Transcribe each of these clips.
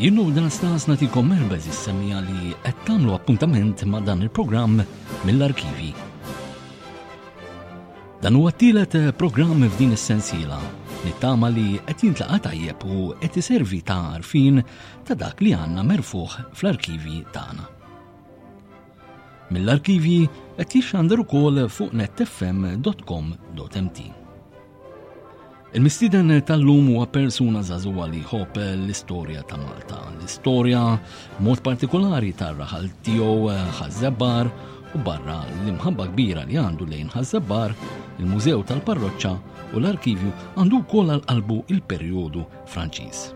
Jillu dan stas natikom merba zissemija li qed tagħmlu appuntament ma' dan il-programm mill-arkivi. Dan huwa t-tielet eh, programm f'din is-sensiela nittama li qed jintlaqa' tajjeb u qed iservi ta' arfin ta' dak li għandna merfuħ fl-arkivi tagħna. Mill-arkivji qed jixxandar ukoll fuq netfm.com.mt. Il-mistieden tal-lum huwa persuna żagħżugħa li jħobb l-istorja ta' Malta, l-istorja mod partikolari tar-raħal tiegħu eh, ħażebbar u barra l-imħabba kbira li għandu lejn ħażebbar, il-mużew tal-parroċċa u l-arkivju għandu wkoll għal qalbu il-perjodu Franċiż.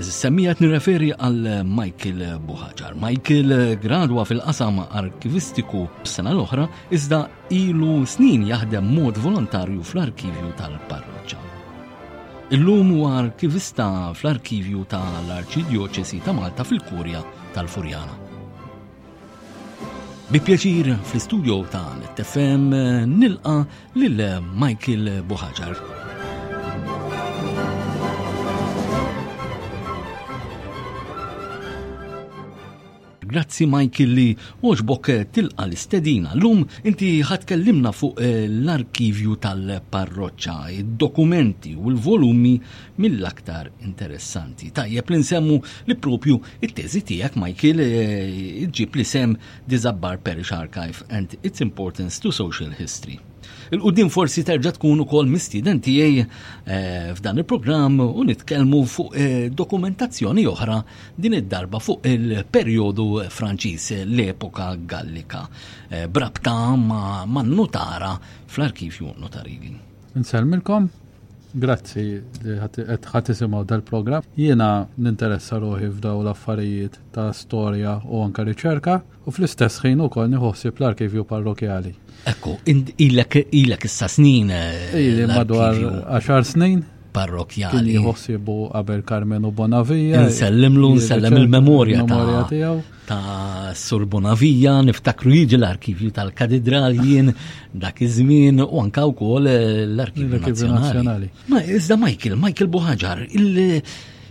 Semmijat nirreferi għal Michael Buħaġar. Michael gradwa fil-qasam arkivistiku b'sena l-oħra iżda ilu snin jaħdem mod volontarju fl-arkivju tal-parroċċa. Illum huwa arkivista fl-arkivju tal-Arċidjoċesi ta' Malta fil-Kurja tal-Furjana. Bi pjaċir fl-istudio ta' l-TFM nilqa lil Michael Buħaġar. Grazzi Michael li oġbok eh, tilqa l-istedina. Lum inti ħatkellimna fuq eh, l-arkivju tal-parroċċa, id-dokumenti u l-volumi mill-aktar interessanti. Tajjeb li nsemmu li propju it-teżi tiegħek Michael eh, ġib li sem Dizabbar Parish Archive and its importance to social history. Il-qudiem forsi terġa' tkun ukoll mistieden tiegħi eh, f'dan il-programm u nitkellmu fuq eh, dokumentazzjoni oħra din id-darba fuq il-perjodu Franċiż, l-epoka Gallika, eh, brabta ma' nutara fl-arkivju notarili. Nselmilkom, grazzi li ħat isimgħu dal-programm. Jiena ninteressa ruħi f'daw l-affarijiet ta' storja u anka riċerka u fl-istess ħin ukoll nieħu ħsieb l-arkivju parrokjali. Ekku, ilek issa snin. Eh, Ili madwar 10 snin parrokjali. Kien jħossibu qabel Carmenu Bonavija. Nsellimlu, nsellem il-memorja ta' ta' Sur Bonavija, niftakru jiġi l-arkivju tal-katedral jien dak iż-żmien u anka wkoll eh, l-arkivju nazzjonali. Ma iżda Michael, Michael Buħaġar, il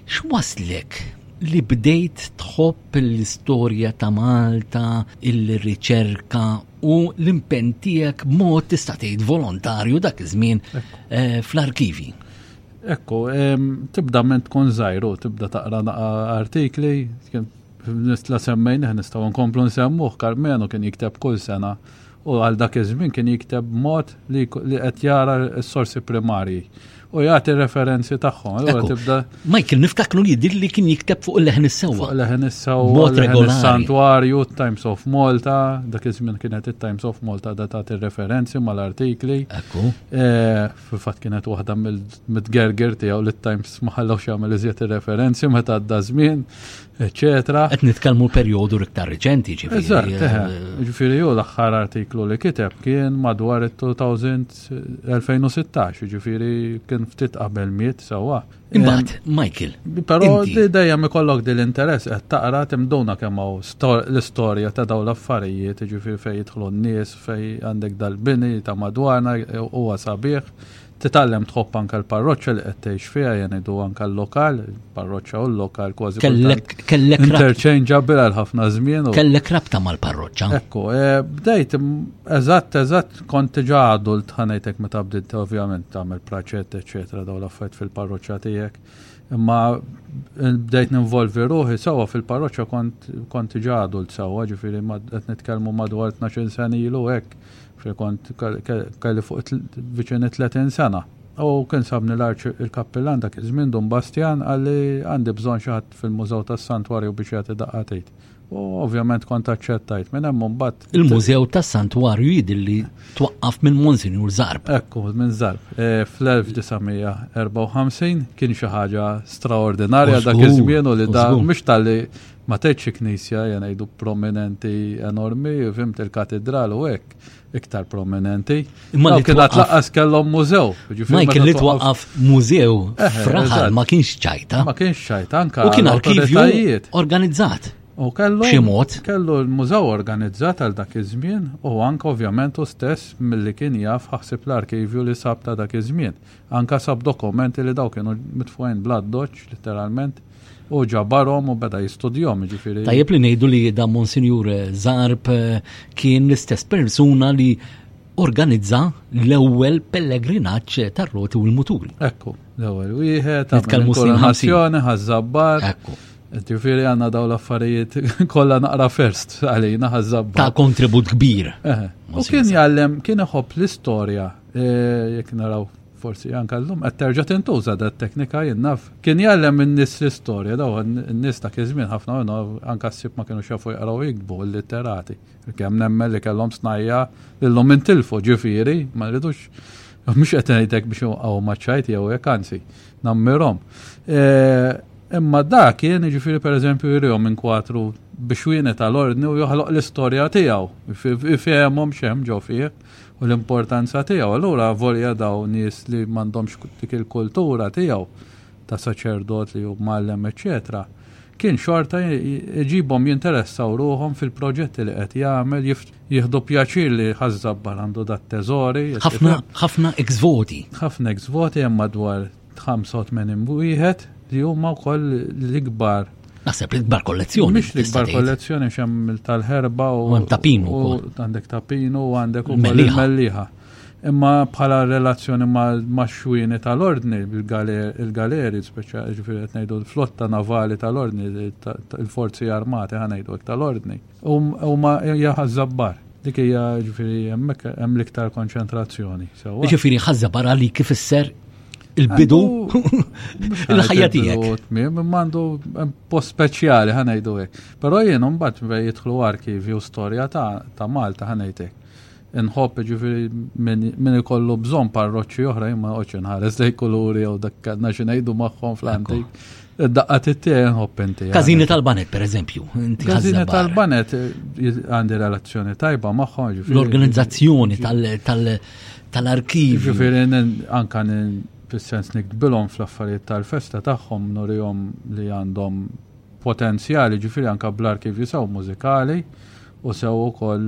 x'waslek li bdejt tħobb l-istorja ta' Malta, il-riċerka u l-impenn tiegħek mod tista' tgħid volontarju dak iż-żmien eh, fl-arkivi. Ekku, tibda minn tkun żgħiru, tibda taqra artikli, nistla semmejn nistgħu nkomplu nsemmuh Karmenu kien jikteb kull sena u għal dak iż-żmien kien jikteb b'mod li qed jara s-sorsi primarji u jagħti referenzi tagħhom. Allura tibda. Michael, niftakru li jidil li kien jikteb fuq il-leħen is-sewwa. Fuq il-leħen is-sewwa. Mod regolari. Santwarju, Times of Malta, dak iż-żmien kienet it-Times of Malta da tagħti referenzi mal-artikli. Ekku. Eh, fil-fatt kienet waħda mill-gerger tiegħu li t-Times ma ħallewx jagħmel iżjed referenzi meta għadda żmien, eċetera. Qed nitkellmu perjodu iktar riċenti ġifieri. Eżatt, eh, eh, eh. ġifieri hu l-aħħar artiklu li kiteb kien madwar it-2016, ġifieri kien ftit qabel miet sewwa. Imbagħad, ehm, Michael. Però dejjem ikollok din l-interess qed taqra timduna kemm hawn l-istorja ta' dawn l-affarijiet, jiġifieri fejn jidħlu n-nies, fejn għandek dal-bini ta' madwarna huwa sabiħ. Titgħallem tħobb anke l-parroċċa li qed tgħix fiha jenidu anke l-lokal, parroċċa u l-lokal kważi. Kellek kellek interchangeable għal ħafna żmien. Kellek rabta mal-parroċċa. Ekku, eh, bdejt eżatt eżatt Kont diġà adult ħanejtek meta bdilt ovvjament tagħmel praċett, eċetera, daw l-affarijiet fil-parroċċa tiegħek. Imma bdejt ninvolvi ruħi sewwa fil-parroċċa kont diġà adult sewwa, ġifieri qed nitkellmu madwar 12 sena ilu hekk, fej kont kelli fuq viċin 30 sena. U kien sabni l-arċ il-kappillan dak iż-żmien Dun Bastjan għalli għandi bżonn xi ħadd fil-Mużew tas-Santwarju biex jagħti daqqa tgħid. U ovvjament kont aċċettajt minn hemm mbagħad. Il-Mużew tas-Santwarju jidil li twaqqaf minn Monsignor Zarb. Ekku, minn Zarb. E, Fl-1954 kien xi ħaġa straordinarja dak iż-żmien u li da mhux tal-li ma tgħidx knisja jgħidu prominenti enormi, fimt il-katedral u hekk. iktar prominenti. Imma li kien tlaqqas kellhom mużew. Ma kien li twaqqaf mużew fraħal ma kienx ċajta. Ma kienx ċajta anka. U kien arkivju organizzat. U kellu ximot. Kellu l-mużew organizzat għal dak iż-żmien u anke ovvjament u stess milli kien jaf ħaħsib l-arkivju li sab ta' dak iż-żmien. Anka sab dokumenti li daw kienu mitfojn bla doċ, literalment, u ġabarhom u beda jistudjom ġifiri. Tajjeb li ngħidu li da Monsinjur Zarb eh, kien l-istess persuna li organizza l-ewwel pellegrinaġġ tar-roti u l-muturi. Ekku, l-ewwel wieħed, nitkellmu informazzjoni ħażabbar. Ekku. Ġifieri għandna daw l-affarijiet kollha naqra first għalina ħażabbar. Ta' kontribut kbir. U kien jgħallem kien iħobb l-istorja E, jekk naraw forsi anka l-lum, qed terġa' tintuża da teknika jinnaf. Kien jgħallem in-nies l-istorja, daw n-nies ta' kizmin ħafna minnu anka s-sib ma kienu xafu jgħaraw jikbu l-litterati. Kemm nemmen li kellhom snajja l-lum intilfu ġifiri, ma rridux mhux qed ngħidlek biex għaw maċċajt jew hekk anzi nammirhom. E, imma da kien ġifiri pereżempju jrihom minn kwatru biex wienet tal-ordni u joħloq l-istorja tiegħu, ifhemhom xemm ġo fih. u l-importanza tiegħu. Allura volja daw nies li m'għandhomx dik il-kultura tiegħu ta' saċerdot li hu mgħallem eċċetera, kien xorta jġibhom jinteressaw ruħhom fil-proġetti li qed jagħmel, jieħdu pjaċir li ħażżabbar għandu dat teżori. Ħafna ħafna ex-voti. Ħafna ex-voti hemm madwar 85 wieħed li huma wkoll l-ikbar Naħseb l-ikbar kollezzjoni. Mhix l-ikbar kollezzjoni xem tal-ħerba u. Għandek tapinu. Għandek tapinu u għandek u melliħa. Imma bħala relazzjoni ma' xwini tal-ordni, il-galeri, speċa ġifiri ngħidu l-flotta navali tal-ordni, il-forzi armati ħanajdu tal-ordni. U ma hija ħażabbar. Dik hija ġifieri hemmhekk hemm l-iktar konċentrazzjoni. Ġifieri ħażabbar għali kif isser il-bidu l-ħajja tiegħek. Mandu post speċjali ħanajdu hekk. Però jien mbagħad jidħlu arkivju storja ta' Malta ħanajtek. inħobb ġifiri minn ikollu bżon parroċċi oħra jimma oċi nħares lej kuluri jew dak kellna xi ngħidu magħhom fl-antik. Daqqa t-tie nħobb inti. Kazini tal-banet, per eżempju. Kazini tal-banet eh, għandi relazzjoni tajba magħhom. L-organizzazzjoni tal-arkiv. Ġifiri anka fil-sens nikdbilhom fl-affarijiet tal-festa tagħhom norihom li għandhom potenzjali, ġifiri anka bl-arkivju sew mużikali u sew ukoll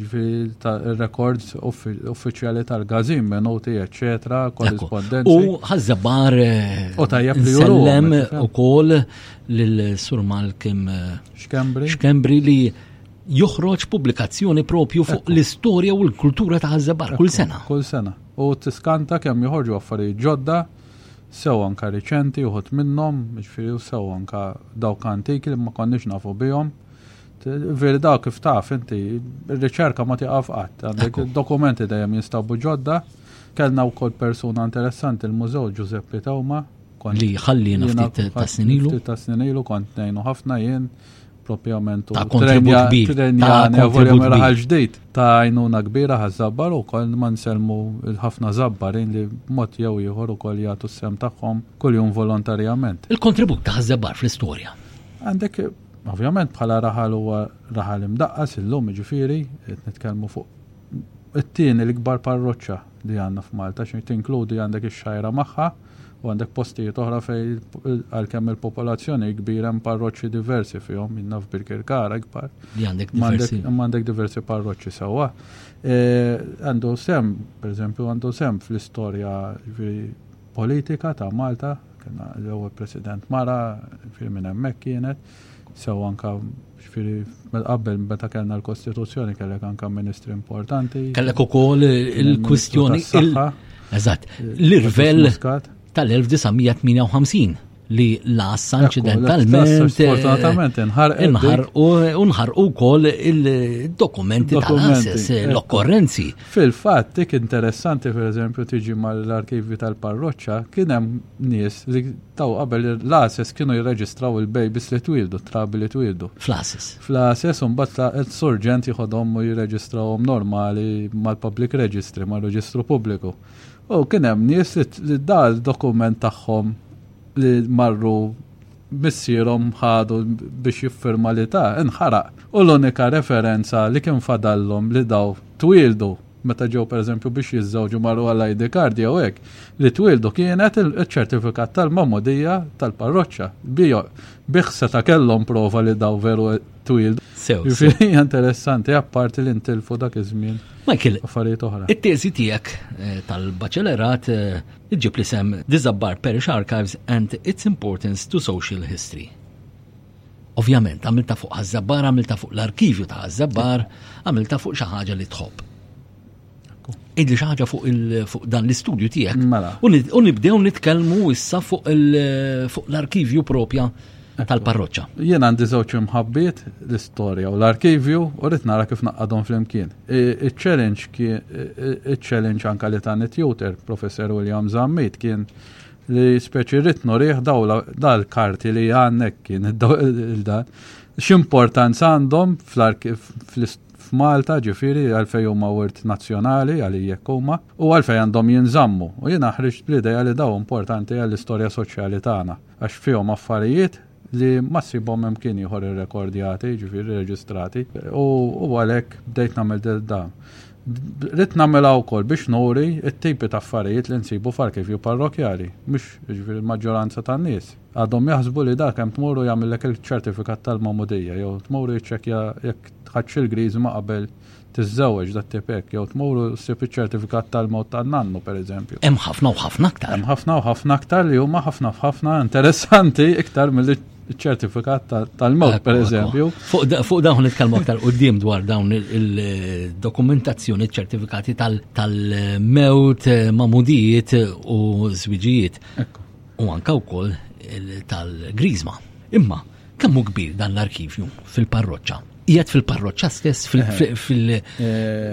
ġifiri rekords uffiċjali tal-gazin, menuti, eccetera, korrispondenzi. U ħazzabar eh, u tajjeb li jullem u koll l-Sur Malkim eh, Xkembri li joħroġ pubblikazzjoni propju fuq l-istorja u l-kultura ta' ħazzabar kull sena. Kull sena. U tiskanta kemm joħorġu affarijiet ġodda sew anke riċenti uħud minnhom, jiġifieri u sew anke dawk antiki li ma konniex nafu bihom. Veri dawk kif taf inti, ir-riċerka ma tiqaf qatt, għandek dokumenti dejjem jinstabu ġodda. Kellna wkoll persuna interessanti l-mużew Giuseppe Tawma. Li ħallina ftit ta' snin ilu. Ftit ta' snin ilu kont ngħinu ħafna jien propjament u kontribut kbir. Trenja volja mela ħal-ġdejt ta' għajnuna kbira ħazzabbar u koll ma nselmu il-ħafna zabbarin li mot jew ieħor u koll jgħatu s-sem tagħhom kuljum volontarjament. Il-kontribut ta' ħazzabbar fl-istorja. Għandek Ovvjament bħala raħal huwa raħal imdaqqas illum ġifiri, qed nitkellmu fuq it-tieni l-ikbar parroċċa li għandna f'Malta xi tinkludi għandek ix-xajra magħha u għandek postijiet oħra fejn għalkemm il-popolazzjoni kbira hemm parroċċi diversi fihom, jinnaf naf Birkirkara kbar. Li għandek diversi. Għandek diversi parroċċi sewwa. E, għandu sem, per eżempju, għandu sem fl-istorja politika ta' Malta, kena l-ewwel President Mara, fil minn hemmhekk kienet. sew anka ġifiri mill-qabel meta kellna l-Kostituzzjoni kellek anka ministri importanti. Kellek ukoll il-kwistjoni Eżatt, l-irvel tal-1958 li lassa incidentalment. Sfortunatament eh, inħar u nħar u kol il-dokumenti tal-assess, eh, l-okkorrenzi. Fil-fat, dik interessanti per eżempju tiġi mal-arkivi tal-parroċċa, kienem nies li Ta' qabel l-ASES kienu jirreġistraw il-bejbis li twieldu, t-trabi li twieldu. Fl-ASES. Fl-ASES u mbagħad ta' surġent jieħodhom u jirreġistrawhom normali mal-public registry, mar-reġistru pubbliku. U kien hemm nies li dal dokument tagħhom li marru missierhom ħadu biex jiffirma li ta' inħaraq. U l-unika referenza li kien fadallhom li daw twieldu meta ġew pereżempju biex jiżżewġu marru għal ID card jew hekk, li twieldu kienet iċ-ċertifikat tal-magħmudija tal-parroċċa. Bih seta' kellhom prova li daw veru twieldu. Sew. Jiġifieri interessanti apparti li ntilfu dak iż-żmien. Michael, affarijiet oħra. It-teżi tiegħek eh, tal-baċelerat eh, iġib li sem Disabbar Parish Archives and its importance to social history. Ovvjament, għamilta fuq ħazzabbar, għamilta fuq l-arkivju ta' ħazzabbar, għamilta fuq xi ħaġa li tħobb. Idli xi ħaġa fuq dan l-istudju tiegħek. Mela. U nibdew nitkellmu issa fuq l-arkivju propja tal-parroċċa. Jien għandi żewġ imħabbiet l-istorja u l-arkivju u rrid nara kif naqadhom flimkien. Iċ-challenge iċ-challenge anka li ta' tutor, professor William Zammit, kien Li speċi rrit nurih daw dal-karti li għandek kien il-dan. X'importanza għandhom f'Malta ġifiri għalfej huma wirt nazzjonali għalijek huma u għalfej għandhom jinżammu. U jien ħriġt bl-idea li daw importanti għall-istorja soċjali tagħna għax fihom affarijiet li ma ssibhom hemm kien ieħor irrekordjati, jiġifieri reġistrati, u għalhekk bdejt nagħmel del da. Rid nagħmilha wkoll biex nuri t-tipi ta' affarijiet li nsibu f'arkivju parrokjali, mhux jiġifieri l-maġġoranza tan-nies. Għadhom jaħsbu li dak hemm tmuru jagħmillek il-ċertifikat tal-magħmudija jew tmuru jiċċekkja jekk ħadx il-griżma qabel tiżżewweġ, dat tip hekk, jew tmur u ssib iċ-ċertifikat tal-mewt tan-nannu, pereżempju. Hemm ħafna u ħafna aktar. Hemm ħafna u ħafna aktar li huma ħafna f'ħafna interessanti iktar mill ċertifikat tal-mod, per eżempju. Fuq dawn nitkellmu aktar qudiem dwar dawn il-dokumentazzjoni, ċertifikati tal-mewt, eh, mamudijiet u zwiġijiet. U anka wkoll tal-grizma. Imma Kemm hu kbir dan l-arkivju fil-parroċċa? Qiegħed fil-parroċċa stess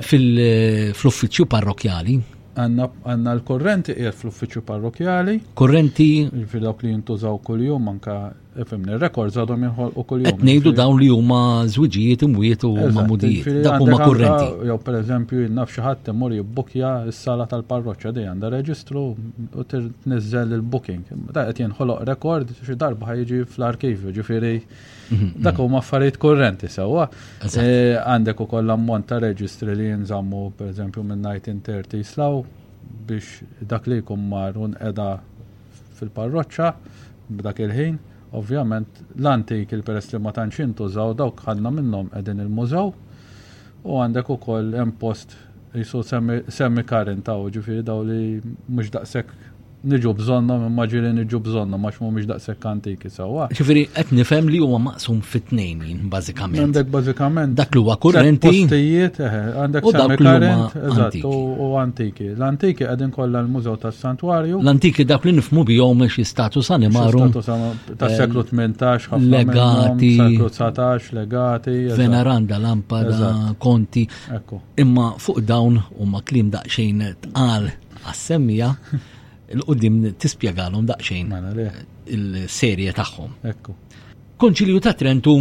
fil-uffiċċju parrokjali? Għanna l-korrenti qiegħed fl-uffiċċju parrokjali. Korrenti. Fil-dawk li jintużaw kuljum anka fimni rekords għadhom jinħolqu kuljum. Qed ngħidu dawn li huma żwiġijiet imwiet u mamudijiet. Dak huma korrenti. Jew pereżempju naf xi ħadd imur jibbukja s-sala tal-parroċċa dejjem għandha reġistru u tniżżel il-booking. Da qed jinħoloq rekord xi darba ħajġi fl-arkiv, ġifiri, mhm, dak mhm. huma affarijiet korrenti sewwa. Eh, għandek ukoll ammont ta' reġistri li jinżammu pereżempju minn 1930 slaw biex dak li jkun mar un qeda fil-parroċċa b'dak il-ħin, ovvjament l-antik il-peress li ma tantx intużaw dawk ħadna minnhom qegħdin il-mużew u għandek ukoll hemm post jisu semmi karin taw ġifiri daw li mhux daqshekk Niġu bżonnhom, immaġi li niġu bżonnhom għax mhumiex daqshekk antiki sewwa. Ġifieri qed nifhem li huwa maqsum fit-tnejn jien bażikament. Għandek bażikament dak li huwa kurrenti. Postijiet, eh, għandek semi kurrent, eżatt, u antiki. L-antiki qegħdin kollha l-Mużew tas-Santwarju. L-antiki dak li nifhmu bihom xi status animarum. Status tas-seklu 18, eh, legati. Seklu 19, legati. Veneranda, lampada, konti. Imma fuq dawn huma klim daqsxejn tqal Għas-semmija l-qudiem tispjegalhom daqsxejn mela il-serje tagħhom. Ekku. Konċilju ta' Trentu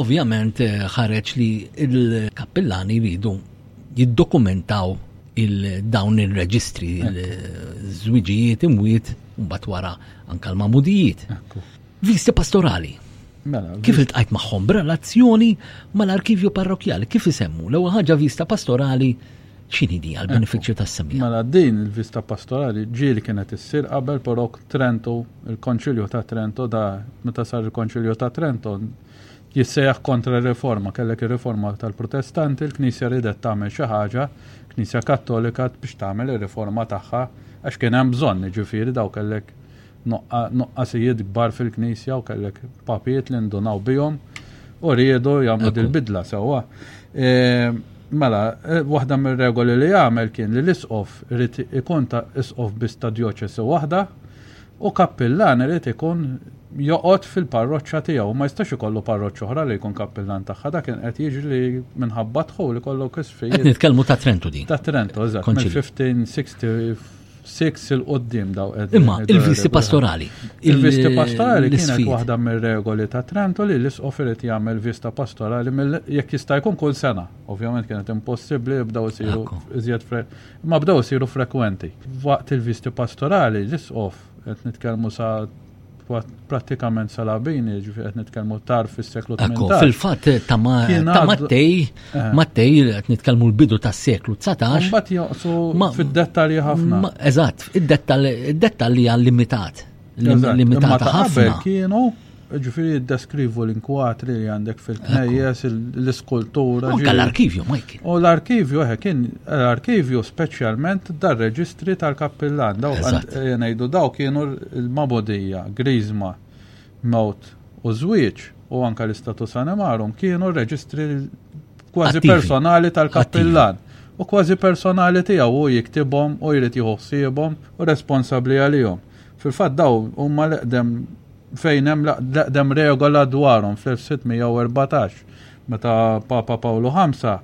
ovvjament eh, ħareġ li il-kappillani jridu jiddokumentaw il-dawn il-reġistri, il-żwiġijiet imwiet, mbagħad wara anka l-mamudijiet. Visti pastorali. Mela, kif il-tqajt magħhom b'relazzjoni mal-arkivju parrokjali, kif isemmu l-ewwel ħaġa vista pastorali X'inhi di għall-benefiċċju tas-semmiegħa? Mela din il-viżta pastorali ġieli kienet issir qabel però Trento, il-Konċilju ta' Trento da meta sar il-Konċilju ta' Trento jissejjaħ kontra r-Riforma, kellek ir-Riforma tal-Protestanti, il-Knisja ridet tagħmel xi ħaġa, Knisja Kattolika biex tagħmel ir-Riforma tagħha għax kien hemm bżonn, jiġifieri daw kellek nuqqasijiet kbar fil-Knisja u kellek papiet li ndunaw bihom u riedu jagħmlu dil-bidla sewwa. E, mela, e, waħda mir-regoli li jagħmel kien li l-isqof irid ikun ta' isqof biss ta' djoċesi waħda u kappillan irid ikun joqgħod fil-parroċċa tiegħu, ma jistax ikollu parroċċa oħra li jkun kappillan tagħha, dak kien qed jiġri li minħabba dħul ikollok isfijiet. Qed nitkellmu ta' Trentu din. Ta' Trentu, eżatt, 1560 Six il-qoddim daw qed. Imma il-visti pastorali. Il-visti pastorali kienet waħda mir-regoli ta' Trento li l-isqof irid jagħmel vista pastorali jekk jista' jkun kull sena. Ovvjament kienet impossibbli bdew isiru iżjed ma bdew isiru frekwenti. Waqt il-visti pastorali l-isqof qed nitkellmu sa pratikament salabini, ġifi qed nitkellmu tar fis-seklu 18. Ekku, fil-fatt eh, ta' Mattej, eh. Mattej qed nitkellmu l-bidu tas-seklu 19. Mbagħad joqsu fid-dettalji ħafna. Eżatt, id-dettalji għal limitat. Limitata ħafna. Kienu ġifiri deskrivu l-inkwatri li għandek fil-knejjes, l-iskultura. Anka l-arkivju, Mike. U l-arkivju, eħe, kien l-arkivju speċjalment dar-reġistri tal-kappillan. Daw ngħidu daw kienu l-mabodija, griżma, mewt u żwieġ u anka l-istatus animarum kienu r-reġistri kważi personali tal-kappillan. U kważi personali tiegħu u jiktibhom u jrid jieħu ħsiebhom u responsabbli għalihom. Fil-fatt daw huma l-eqdem fejn hemm l-eqdem regola dwarhom fl-1614 meta Papa Pawlu Ħamsa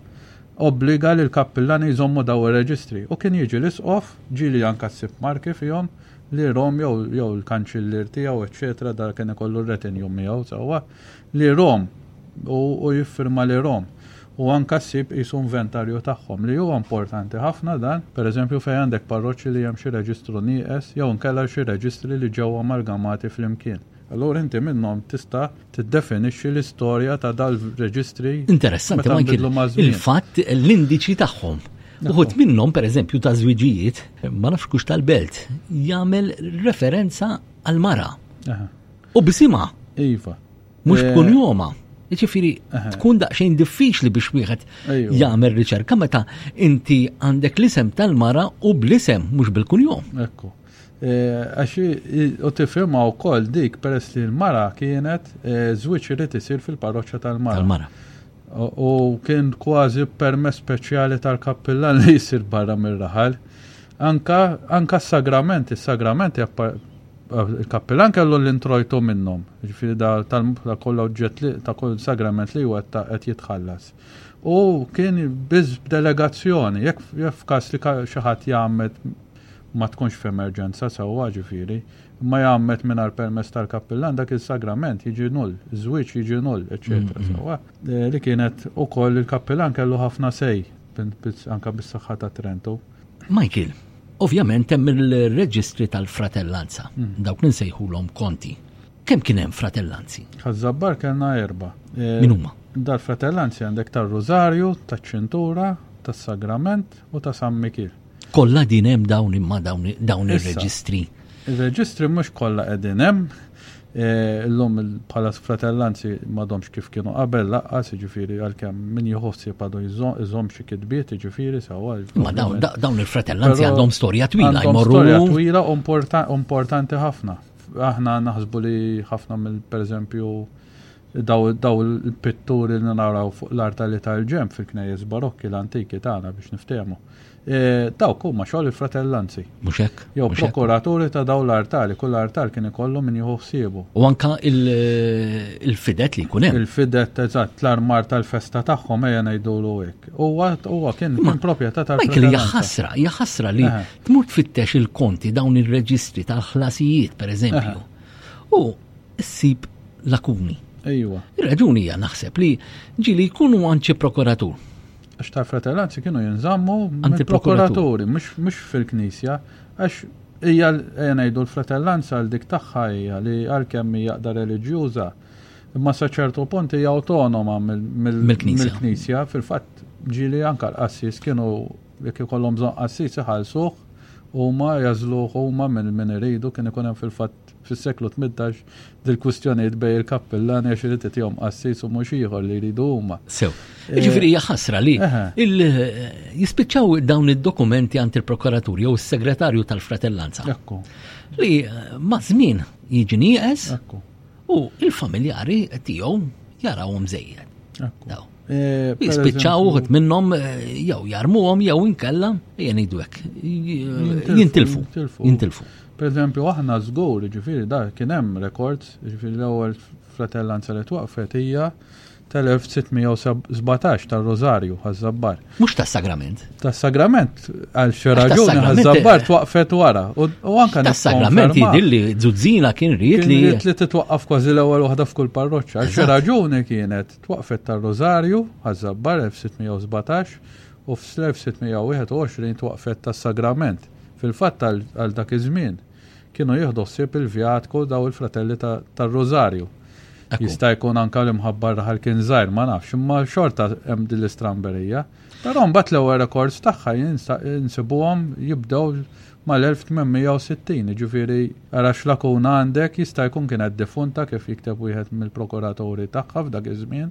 obbliga lil kappillani jżommu daw ir-reġistri u kien jiġi l-isqof ġieli anke ssib marki fihom li Rom jew jew l-kanċillier tiegħu eċċetera dar kien ikollu r-retinju miegħu sewwa li Rom u, u jiffirma li Rom u anka ssib qisu inventarju tagħhom li huwa importanti ħafna dan, pereżempju fejn għandek parroċċi li hemm xi reġistru nieqes jew inkella xi reġistri li ġew amalgamati flimkien. Allura inti minnhom tista' tiddefinixxi l-istorja ta' dal-reġistri meta nbidlu maż-żmien. Interessanti ma' anki il-fatt l-indiċi tagħhom. Uħud minnhom, per eżempju, ta' żwiġijiet, ma nafx kux tal-belt, jagħmel referenza għall-mara. U b'isimha. Iva. Mhux b'kunjomha. Jiġifieri tkun daqsxejn diffiċli biex wieħed jagħmel riċerka meta inti għandek l-isem tal-mara u bl-isem mhux bil-kunjom. Ekku. Għax u tifhimha wkoll dik peress li l-mara kienet żwieġ irid isir fil-parroċċa tal-mara. Tal-mara. U kien kważi permess speċjali tal-kappillan li jsir barra mir-raħal. Anka, anka s-sagramenti, s-sagramenti il-kappillan kellu l-introjtu minnhom, ġifieri tal-koll oġġett li ta' kull sagrament li huwa qed jitħallas. U kien biss b'delegazzjoni, jekk f'każ li xi ħadd jagħmel ma tkunx f'emerġenza sewwa, ġifieri, imma jgħammed mingħajr permess tal-kappillan, dak is-sagrament jiġi null, iż-żwieġ jiġi null, eċċetera sewwa. Li kienet ukoll il-kappillan kellu ħafna say anke bis-saħħa ta' Trento. Michael, ovvjament hemm il-reġistri tal-fratellanza, dawk li nsejħulhom konti. Kemm kien hemm fratellanzi? Ħaż-Żabbar kellna erba'. Min huma? Dal-fratellanzi għandek tar-Rużarju, taċ-Ċintura, tas-Sagrament u ta' San Mikiel. Kollha din hemm dawn imma dawn ir-reġistri. Ir-reġistri mhux kollha qegħdin hemm. E, illum bħala fratellanzi m'għadhomx kif kienu qabel laqqas, ġifieri għalkemm min jħossi għadu jżomm xi kitbiet, ġifieri sewwa. Ma dawn il-fratellanzi għandhom storja twila jmorru. Storja twila importanti ħafna. Aħna naħsbu li ħafna mill pereżempju daw il-pitturi li naraw fuq l-art tal-ġemp fil-knejjes barokki l-antiki tagħna biex niftehmu Eh, dawk huma xogħol il-fratellanzi. Mhux hekk. Jew prokuraturi ta' dawn l-artali, kull artal kien ikollu min jieħu ħsiebu. U anka eh, il-fidet li jkun hemm. Il-fidet eżatt l-armar tal-festa tagħhom ejja ngħidulu hekk. Huwa huwa kien proprjetà tal Michael hija ħasra, hija ħasra li tmur tfittex il-konti dawn ir-reġistri tal-ħlasijiet pereżempju. U ssib lakuni. Ejwa. Ir-raġuni hija naħseb li ġili jkunu anċi prokuratur Għax tal-fratellanzi kienu jinżammu prokuraturi, mux fil-knisja, għax hija ngħidu l-fratellanza għal dik tagħha hija li għalkemm hija jaqda reliġjuża, imma sa ċertu punt hija autonoma mill-knisja, fil-fatt ġili anka l-qassis kienu jekk ikollhom bżonn qassis iħallsuh huma jażluh huma minn min iridu kien ikun hemm fil-fatt Fis-seklu tmintax, dil-kwistjonijiet bejn il-kappillani għax irid itihom qassis u mhux ieħor li jridu huma. Sew. Eh, Ġifieri hija ħasra li jispiċċaw dawn id-dokumenti għand il-prokuratur jew is-segretarju tal-fratellanza. Ekku. Li ma' żmien jiġi nieqes u il-familjari tiegħu jarawhom żejjed. Ekku. Eh, Jispiċċaw uħut minnom eh, jew jarmuhom jew inkella jien idwek. Jintilfu. Jintilfu. Per eżempju, aħna żgur, ġifiri, da kien hemm rekords, ġifiri l-ewwel fratellanza li twaqfet hija tal-1617 tal-Rosario ħaż-Żabbar. Mhux tas-Sagrament. Tas-Sagrament għal xi raġuni ħaż-Żabbar eh, twaqfet wara. U anke tas-Sagrament jidilli Zuzzina kien ried li li titwaqqaf kważi l-ewwel waħda f'kull parroċċa. Xi raġuni kienet Twaqfet tar-Rożarju għaż-Żabbar 1617 u fl-1621 twaqfet tas-Sagrament. Fil-fatt għal dak iż-żmien kienu jieħdu ħsieb il-vjatku daw il-fratelli tar-Rożarju. Jista' jkun anke l-imħabba r-raħal kien żgħir ma nafx, imma xorta hemm din l-istramberija. Però mbagħad l-ewwel rekords tagħha jinsibuhom jibdew mal-1860, jiġifieri ara x'lakuna għandek, jista' jkun kienet defunta kif jikteb wieħed mill-prokuraturi tagħha f'dak iż-żmien,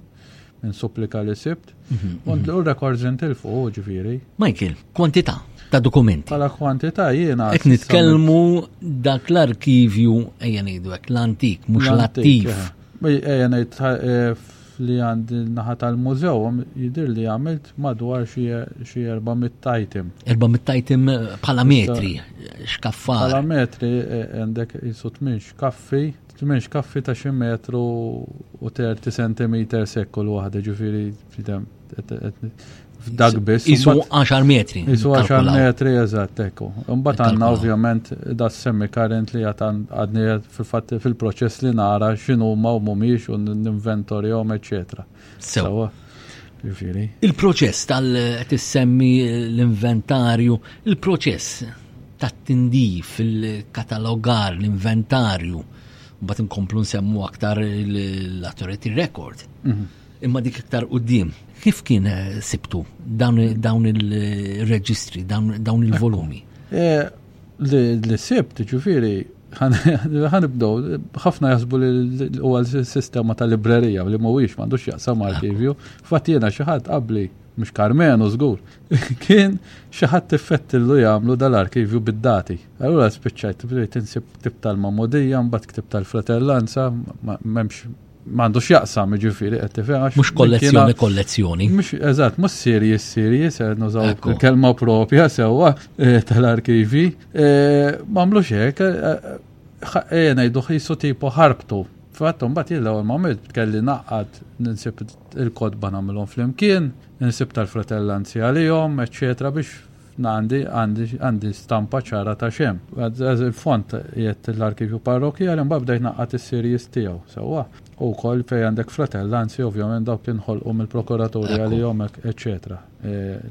minn supplika li sibt, mhm, u mhm. r-rekords intilfu, ġifieri. Michael, kwantità ta' dokumenti. Bħala kwantità jiena. Qed nitkellmu dak l-arkivju ejja ngħidu hekk l-antik, mhux l-attiv. Eh. Ejja ngħid eh, F'li għand il-naħa tal-mużew jidhirli għamilt madwar xi 400 item. 400 item bħala metri, xkaffar. Bħala metri e, għandek jisu 8 xkaffi, 8 xkaffi ta' xi metru u 30 cm sekku l-waħda ġifieri fidem. F'dak biss. Isu 10 metri. Isu 10 metri, eżatt, ekku. Mbagħad għandna ovvjament da semmi current li għadni fil-fatt fil-proċess li nara x'inhu ma u mhumiex u ninventorjom, eċetera. Sewa. Il-proċess tal-tissemmi l-inventarju, il-proċess tat-tindif, il-katalogar, l-inventarju, bat inkomplu nsemmu aktar l-authority record. Mhm. Imma dik iktar quddiem, kif kien eh, sibtu dawn il-reġistri, dawn il-volumi? Eh, li sibt, ġifiri, ħanibdow, ħafna jasbu li huwa l-sistema ta' librerija li mhuwiex m'għandux jaqsam arkivju, fatt jiena xi ħadd qabli mhux Karmenu żgur, kien xi ħadd tiffettillu jagħmlu dal-arkivju bid-dati. Allura spiċċajt bdejt insib ktib tal-Mamodija, mbagħad ktib tal-Fratellanza, m'hemmx M'għandux jaqsam, jiġifieri qed tifhem. Mhux kollezzjoni kollezzjoni. Mhux eżatt, mhux serji serji se nużaw kelma propja sewwa eh, tal-arkivi. Eh, m'għamlux hekk, eh, ngħidu ħisu tipo ħarbtu. Fatt, mbagħad jilla u l-mamil tkelli naqqad ninsib il-kodba nagħmilhom flimkien, ninsib tal-fratellanzi għalihom, eċċetera biex Għandi, għandi, għandi stampa ċara ta' x'hemm. Il-fond qiegħed l-arkivju parrokkjali mbagħad bdejt naqqad is-series tiegħu, sewwa? U wkoll fejn għandek fratell, anzi ovvjament dawk li nħolqu mill-prokuraturi għalihom eċċetera.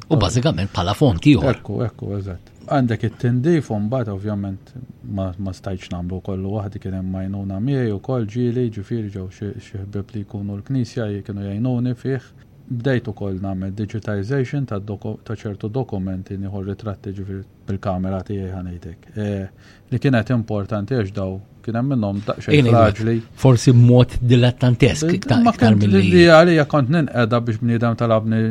U bażikament bħala fond ieħor. Ekku, ekku, eżatt. Għandek it-tindif u mbagħad ovvjament ma stajtx nagħmlu kollu waħdi kien hemm majnuna miegħi wkoll ġieli, ġifieri ġew xi ħbieb li jkunu l-Knisja kienu jgħinuni fih. Bdejt ukoll nagħmel digitization ta' ċertu dokumenti, nieħu r-ritratti ġifieri bil-kamera tiegħi ħa ngħid hekk. Li kienet importanti għax daw kien hemm minnhom daqsxejn fraġli. Forsi b'mod dilettantesk ta' aktar milli. Li għalija kont ninqeda biex bniedem talabni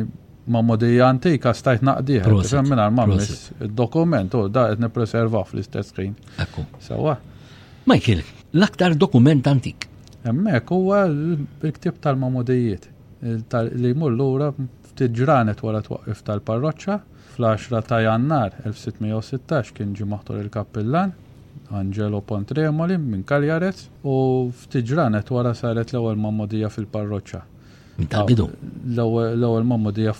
ma' modija antika stajt naqdiħ. Proset. Minn ma' il-dokument u da' qed nippreserva fl-istess ħin. Ekku. Sawa. Michael, l-aktar dokument antik. Hemmhekk huwa l-ktib tal-mamodijiet. li jmur lura ftit ġranet wara t-twaqqif tal-parroċċa. Fl-10 ta' Jannar 1616 kien ġie maħtur il-kappillan, Angelo Pontremoli, minn Cagliarez, u ftit ġranet wara saret l-ewwel magħmudija fil-parroċċa. Tal-bidu. L-ewwel magħmudija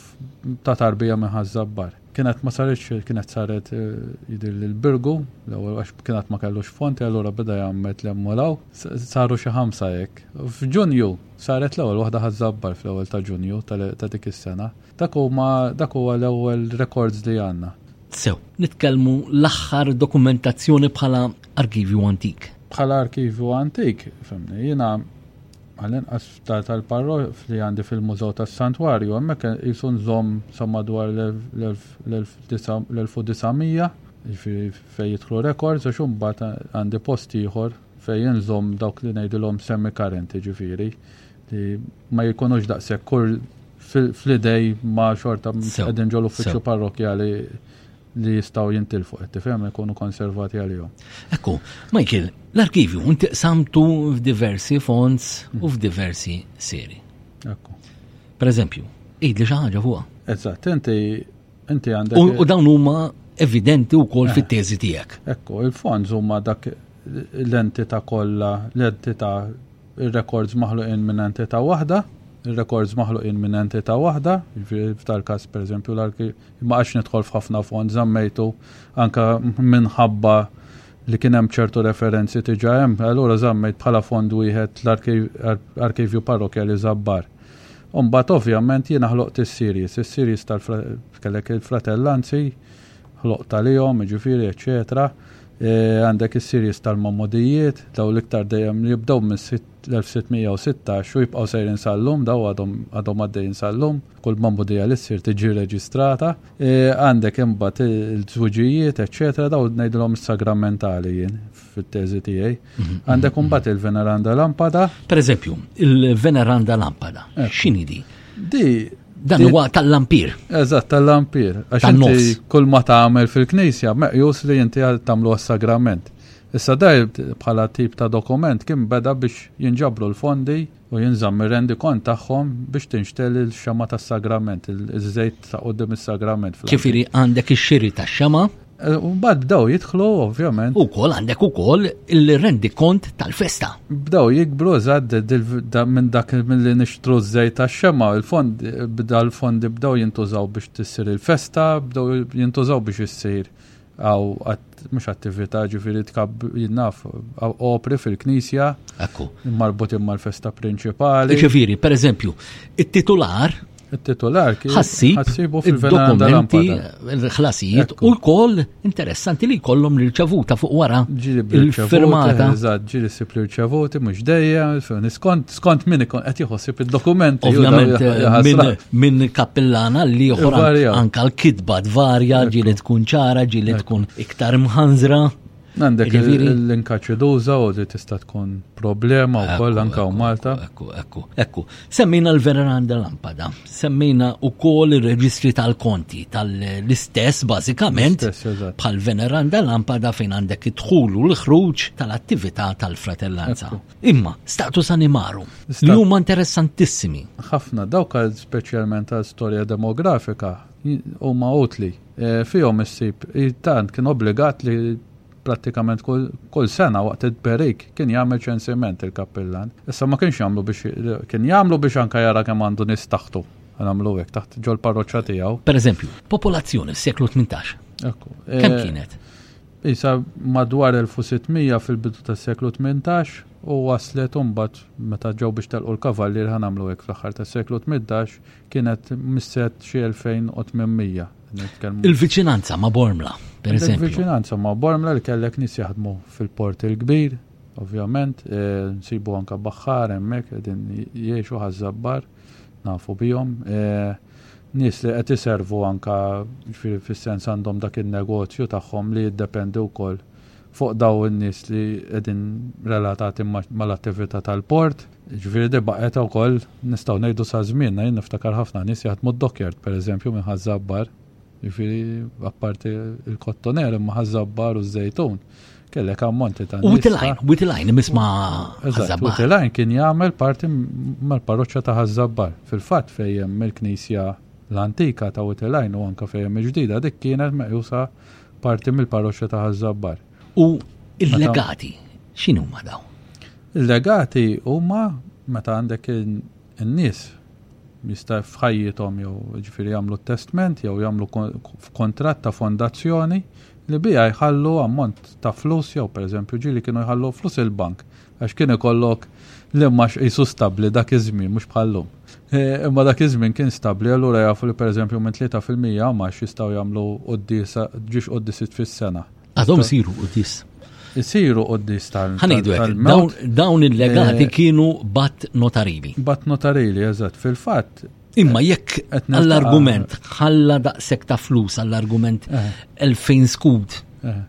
ta' tarbija minn Ħaż-Żabbar. Kienet ma saritx, kienet saret jidir li l-Birgu, l-ewwel għax kienet ma kellux fond, e allura beda jgħammet l-emmolaw, saru xi ħamsa hekk. F'Ġunju saret l-ewwel waħda ħażabbar fl-ewwel ta' Ġunju ta' dik is-sena. Dak huma dak huwa l-ewwel rekords li għandna. Sew, nitkellmu l-aħħar dokumentazzjoni bħala arkivju antik. Bħala arkivju antik, fehmni, jiena Għall-inqas f'dar tal-parrof li għandi fil-Mużew tas-Santwarju, hemmhekk qisu nżomm sa madwar l-1900, jiġifieri fejn jidħlu rekords, għax imbagħad għandi post ieħor fejn inżomm dawk li ngħidilhom semi-current, jiġifieri li ma jkunux daqshekk fl-idej ma xorta qegħdin ġol-uffiċċju parrokkjali li jistgħu jintilfu qed tifhem ikunu konservati għalihom. Ekku, Michael, l-arkivju inti qsamtu f'diversi fonts u f'diversi seri. Ekku. Per eżempju, id li xi ħaġa fuqha. Eżatt, inti inti għandek. U dawn huma evidenti wkoll eh. fit-teżi tiegħek. Ekku, il-fonts huma dak l-entità kollha, l-entità ir-rekords maħluqin minn entità waħda, ir-rekords maħluqin minn entità waħda, tal-każ pereżempju l-arki ma għax nidħol f'ħafna fond, zammejtu anka minħabba li kien hemm ċertu referenzi tiġa hemm, allura zammejt bħala fond wieħed l-arkivju parrokjali żabbar. Umbat ovvjament jiena ħloqt is-series, is-series tal-kellek il-fratellanzi, ħloqt tal-jom, ġifiri, eccetera. E, għandek is-series tal-mammodijiet, daw l-iktar dejjem li jibdew minn 1616 u jibqgħu sejrin sal-lum, daw għadhom għaddejjin sal-lum. Kull bambudija li ssir tiġi rreġistrata. Għandek imbagħad il-żwiġijiet, eċċetera, daw ngħidilhom is-sagramentali jien fit-teżi tiegħi. Mhm. Għandek imbagħad il-veneranda lampada. Per eżempju, il-veneranda lampada. Eh. X'inhi di? Di Dan huwa tal-lampir. Eżatt, tal-lampir. Għax inti kull ma tagħmel fil-knisja meqjus li inti għal tagħmlu għas-sagrament. Issa daj bħala tip ta' dokument kien beda biex jinġabru l-fondi u jinżamm ir-rendikont tagħhom biex tinxtegħel il-xemgħa tas-sagrament, iż-żejt ta' quddiem is-sagrament fl-antik. Ġifieri għandek ix-xiri tax-xemgħa. Eh, u mbagħad bdew jidħlu ovvjament. Ukoll għandek ukoll il-rendikont tal-festa. Bdew jikbru żgħad minn dak milli nixtru ż-żejt tax-xemgħa, il-fond bda l-fondi bdew jintużaw biex tissir il-festa, bdew jintużaw biex issir għaw mux attivita ġifiri tkab jinnaf għaw opri fil-knisja Ekku. marbut imma l-festa principali. Ġifiri, per eżempju, il-titular il-titular ħassibu fil-dokumenti l-ħlasijiet u l-koll interessanti li kollom li rċavuta fuq wara il-firmata. Eżat, ġiri sib li rċavuti, mux dejja, niskont skont min ikun qed jħossib id-dokumenti. Ovvjament eh, minn kappillana li oħra anka l-kitba tvarja ġieli tkun ċara, ġieli tkun iktar mħanżra. Għandek l-inkaċiduża u li tista' tkun problema u koll anka u Malta. Ekku, ekku, ekku. Semmina l-veneranda lampada, semmina u koll il-reġistri tal-konti tal-istess bażikament bħal veneranda lampada fejn għandek id-dħul u l-ħruġ tal-attività tal-fratellanza. Imma, status animarum, li huma interessantissimi. Ħafna dawk għal speċjalment għal storja demografika huma utli. E, fihom issib tant kien obbligat li prattikament kull sena waqt il-perik kien jagħmel ċensiment il-kappillan. Issa ma kienx jagħmlu biex kien jagħmlu biex anke jara kemm għandu nistaħtu għamlu hekk taħt ġol parroċċa tiegħu. Per eżempju, popolazzjoni s-seklu 18. Ekku. Kemm e, kienet? Qisha madwar 1600 fil-bidu tas-seklu tmintax u waslet u mbagħad meta ġew biex telqu l-kavallier ħa nagħmlu hekk fl-aħħar tas-seklu tmintax kienet misset xi 2800. Nitkellmu. Il-viċinanza ma' Bormla, pereżempju. Il-viċinanza ma' Bormla li kellek nies jaħdmu fil-Port il-Kbir, ovvjament, nsibu anke baħħar hemmhekk qegħdin jgħixu ħaż-żabbar. Nafu bihom. Nies li qed iservu anke ġifieri fis-sens għandhom dak in-negozju tagħhom li jiddependi wkoll fuq dawn in-nies li qegħdin relatati mal-attività tal-port. Ġifieri din baqgħet ukoll nistgħu ngħidu sa żmienna. Jien niftakar ħafna nies jaħdmu d-dockyard pereżempju minn Ħaż-Żabbar. Jiġifieri apparti il-kottoner imma ħażabbar u żejtun kellek ammonti ta' nies. Witilajn, Witilajn, misma. Eżatt, Witilajn kien jagħmel parti mal-parroċċa ta' Ħażabbar. Fil-fatt fejjem mill-Knisja l-antika ta' Witilajn u anka fejjem il-ġdida dik kienet meqjusa parti mill-parroċċa ta' Ħażabbar. U il-legati, x'inhuma daw? Il-legati huma meta għandek in-nies jista' f'ħajjithom jew ġifieri jagħmlu testment jew jagħmlu f'kuntratt ta' fondazzjoni li biha jħallu ammont ta' flus jew pereżempju ġieli kienu jħallu flus il-bank għax kien ikollok l-imma xqisu stabbli dak iż-żmien mhux bħallum. E, imma dak iż-żmien kien stabbli allura jafu li pereżempju minn 3% għamax jistgħu jagħmlu quddiesa ġiex quddisit fis-sena. Għadhom isiru quddis. Isiru quddis tal Dawn il-legati eh, kienu bat notarili. Bat notarili, eżatt, fil-fatt. Imma jekk għall-argument ħalla daqsek ta' flus għall-argument 2000 eh. skud. Eh.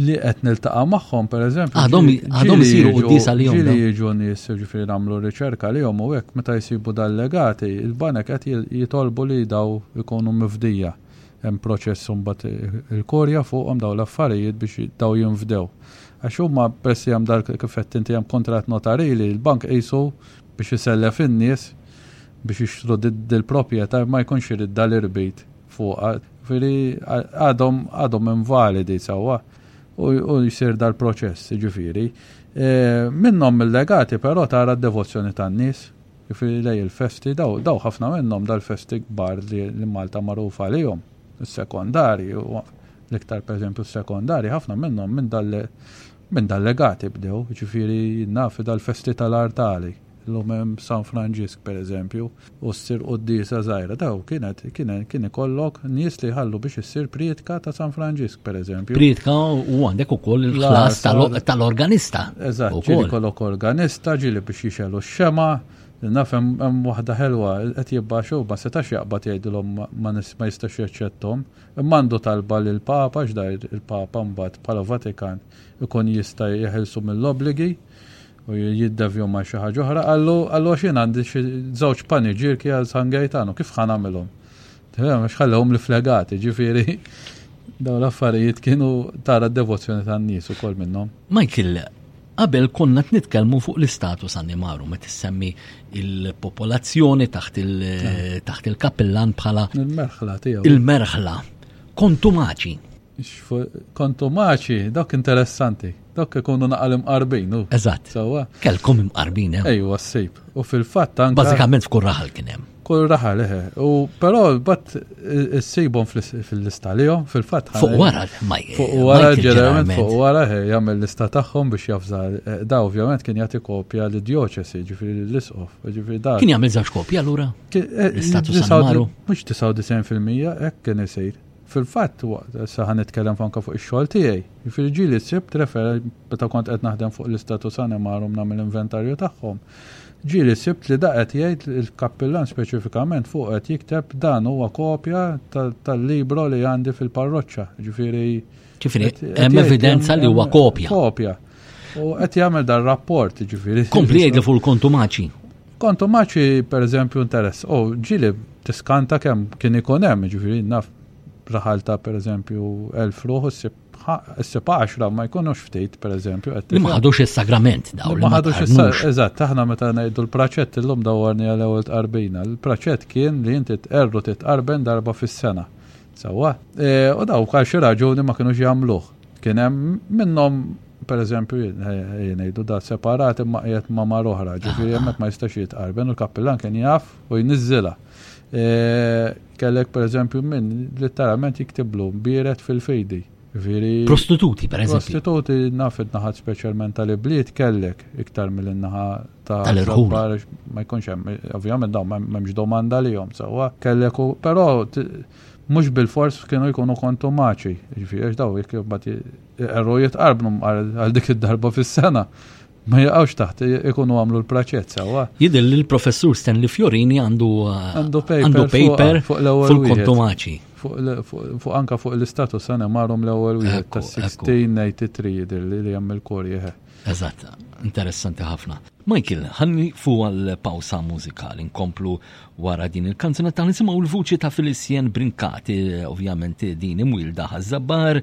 Li qed niltaqa' magħhom pereżempju. Għadhom għadhom isiru quddis għalihom. Ġieli jiġu nies ġifieri nagħmlu riċerka lihom u hekk meta jsibu dal-legati, il-banek qed jitolbu li daw ikunu mifdija. hemm proċess imbagħad il-korja fuqhom dawn l-affarijiet biex daw jinfdew. Għax huma pressi hemm dak kif qed inti hemm kuntratt notarili, il-bank qisu biex isellef in-nies biex jixtru dil-proprjetà ma jkunx irid dal-irbit fuqha. Ġifieri għadhom għadhom invalidi sewwa u jsir dal-proċess, ġifieri. Minnhom il-legati però tara d-devozzjoni tan-nies. Jiġifieri lejn il-festi, daw ħafna minnhom dal-festi kbar li Malta magħruf għalihom, is-sekondarji, l-iktar pereżempju s-sekondarji, ħafna minnhom minn dal-legati bdew, jiġifieri naf dal-festi tal-artali, illum hemm San Franġisk pereżempju, u ssir quddiesa żgħira, daw kien ikollok nies li jħallu biex issir prietka ta' San Franġisk. per eżempju. Pritka u għandek ukoll il-ħlas tal-organista. Eżatt, ġili kollok organista, ġili biex jixelu x-xema, naf hemm waħda ħelwa qed jibbaxu ma setax jaqbad jgħidilhom ma jistax jaċċettom, imma għandu talba lil papa x'da il-papa mbagħad bħala Vatikan ikun jista' jeħilsu mill-obligi u jiddevjom ma' xi ħaġa oħra, għallu għaxin għandi żewġ paniġirki għal San Gajtanu, kif ħan għamilhom? Għax ħallewhom li flegati, ġifieri dawn l-affarijiet kienu tara d-devozzjoni tan-nies ukoll minnhom. Michael, qabel konna nitkellmu fuq l-istatus animaru ma tissemmi il-popolazzjoni taħt il-kapillan bħala il-merħla tiegħu. Il-merħla. Kontu maċi. Kontumaċi, dok interessanti. Dok ikunu naqal imqarbin. Eżatt. Sawa. Kelkom imqarbin, eh? Ejwa, s-sejb. U fil-fatt anka. Bazzikament f'kull raħal kien hemm. Kull raħal, eħe. Eh. U però bat eh, s-sejbhom fil-lista lihom, fil-fatt. Fuq wara, ma Fuq wara, ġeneralment, fuq wara, eħe, eh, jagħmel lista tagħhom biex jafza. Da ovvjament kien jagħti kopja li dioċesi, ġifieri l-isqof, ġifieri da. Kien jagħmel żewġ kopja allura? L-istatus Mhux 99% hekk kien isir. Fil-fatt, issa ħa nitkellem fanka fuq ix-xogħol tiegħi. Jiġifieri ġieli s-Sibt refer meta kont qed naħdem fuq l-istatus animarum nagħmel inventarju tagħhom. Ġieli s-Sibt li da qed jgħid il-kappillan speċifikament fuq qed jikteb dan huwa kopja tal-libro li għandi fil-parroċċa. Ġifieri Ġifieri hemm evidenza li huwa kopja. Kopja. U qed jagħmel dar rapport, ġifieri. Kompli jgħidli fuq il-kontumaċi. Kontu maċi, per eżempju, interess, u ġili tiskanta kem kien ikun hemm, ġifiri, naf raħal ta' per eżempju, elf ruħu s-sib għaxra ma jkunux ftit, per eżempju. Li maħadux il-sagrament daw. Li maħadux il-sagrament. Eżatt, taħna meta ngħidu l-praċett illum dawarni għal ewwel tqarbina. Il-praċett kien li inti tqerru titqarben darba fis-sena. Sewwa, e, u dawk għal xi raġuni ma kinux jagħmluh. Kien hemm minnhom per eżempju, jgħidu da separati ma qiegħed ma mar oħra, ġifieri hemmhekk ma jistax jitqarben u l-kappillan kien jaf u jniżżilha. E, kellek per eżempju minn litteralment jiktiblu biret fil-fejdi. Viri. Prostituti, per eżempju. Prostituti nafet naħat specialment tal-ibliet kellek iktar mill-naħa ta' tal-irħul. Ma jkunx hemm, ovvjament dawn m'hemmx domanda li jom sewwa. Kellek u però mhux bil-fors kienu jkunu kontu maċi, ġifieri daw jekk imbagħad erru jitqarbnu għal dik id-darba fis-sena. Ma jaqgħux taħt, ikunu għamlu l-praċett sewwa. Jidil li l-professur Stanley Fiorini għandu għandu paper fuq l-ewwel kontumaċi. Fuq anka fuq l-istatus għana marhom l-ewwel wieħed ta' 1683 jidil li hemm il-korji. Eżatt, interessanti ħafna. Michael, ħalli fuq għal-pawsa mużikali nkomplu wara din il-kanzunetta nisimgħu l-vuċi ta' Felicien Brinkati, ovvjament din imwilda ħaż-żabbar,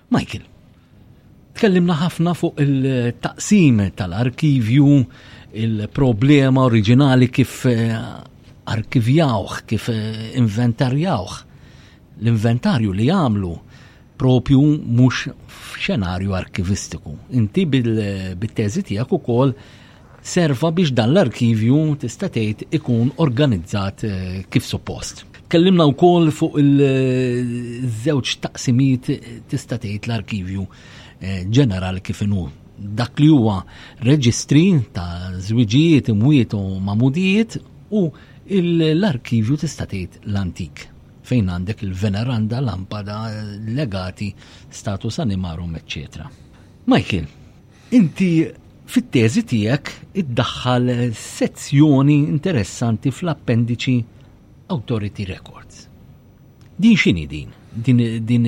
Michael, tkellimna ħafna fuq il-taqsim tal-arkivju, il-problema oriġinali kif eh, arkivjawh, kif eh, inventarjawh. L-inventarju li għamlu propju mhux f'xenarju arkivistiku. Inti bil-teżi tiegħek ukoll serva biex dan l-arkivju tista' tgħid ikun organizzat kif suppost. Tkellimna wkoll fuq il-żewġ taqsimiet tista' tgħid l-arkivju eh, ġenerali kif inhu dak li huwa reġistri ta' żwiġijiet imwiet u mamudijiet u l-arkivju tista' tgħid l-antik fejn għandek il-veneranda, lampada, legati, status animarum, eccetera. Michael, Inti fit-teżi tiegħek iddaħħal sezzjoni interessanti fl-appendiċi Authority Records. Din x'inhi din? Din, din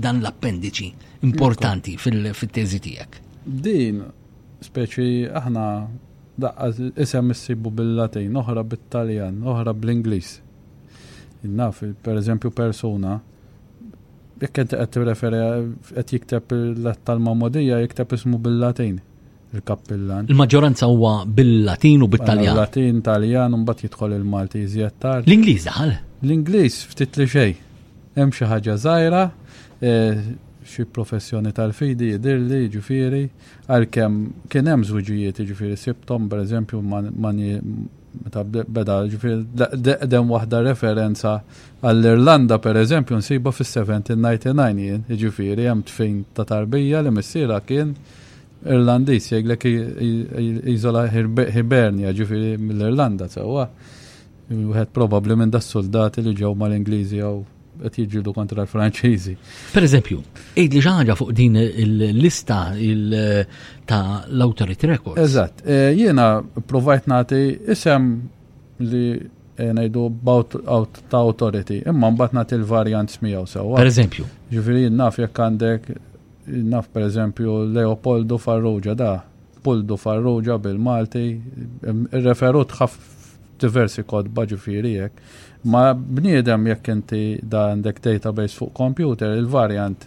dan l-appendiċi importanti fit-teżi tiegħek? Din, speċi aħna daqqa isem issibu bil-Latin, oħra bit-Taljan, oħra bl-Ingliż. Naf, per eżempju, persuna Jekk inti qed tirreferi qed jikteb l-att tal-magħmudija jikteb ismu bil-Latin il-kappillan. Il-maġġoranza huwa bil-Latin u bit-Taljan. Latin, Taljan, mbagħad jidħol il-Malti iżjed tard. L-Ingliż daħal? L-Ingliż ftit li xejn. Hemm xi ħaġa żgħira, e, xi professjoni tal-fidi jidirli, ġifieri, għalkemm kien hemm żwiġijiet, ġifieri sibtom pereżempju meta beda ġifieri dem waħda referenza Għall-Irlanda, per eżempju, nsibha fis-seventeen ninety nine jien, jiġifieri hemm tfin ta' tarbija li missierha kien Irlandiż, jgħidlek Isola Hibernia, jiġifieri mill-Irlanda sewwa. Wieħed probabbli minn das-suldati li ġew mal-Ingliżi jew qed jiġġieldu kontra l-Franċiżi. Per eżempju, għidli xi ħaġa fuq din il-lista ta' l-Authority Records. Eżatt, eh, jiena provajt nagħti isem li eh, ngħidu about out ta' authority, imma mbagħad nagħti l-varjants miegħu sewwa. Per eżempju. Ġifieri naf jekk għandek naf per eżempju Leopoldo Farrugia da, Puldu Farrugia bil-Malti, referut ħaf diversi kodba ġifiri jek. Ma bniedem jekk inti da għandek database fuq computer, il-variant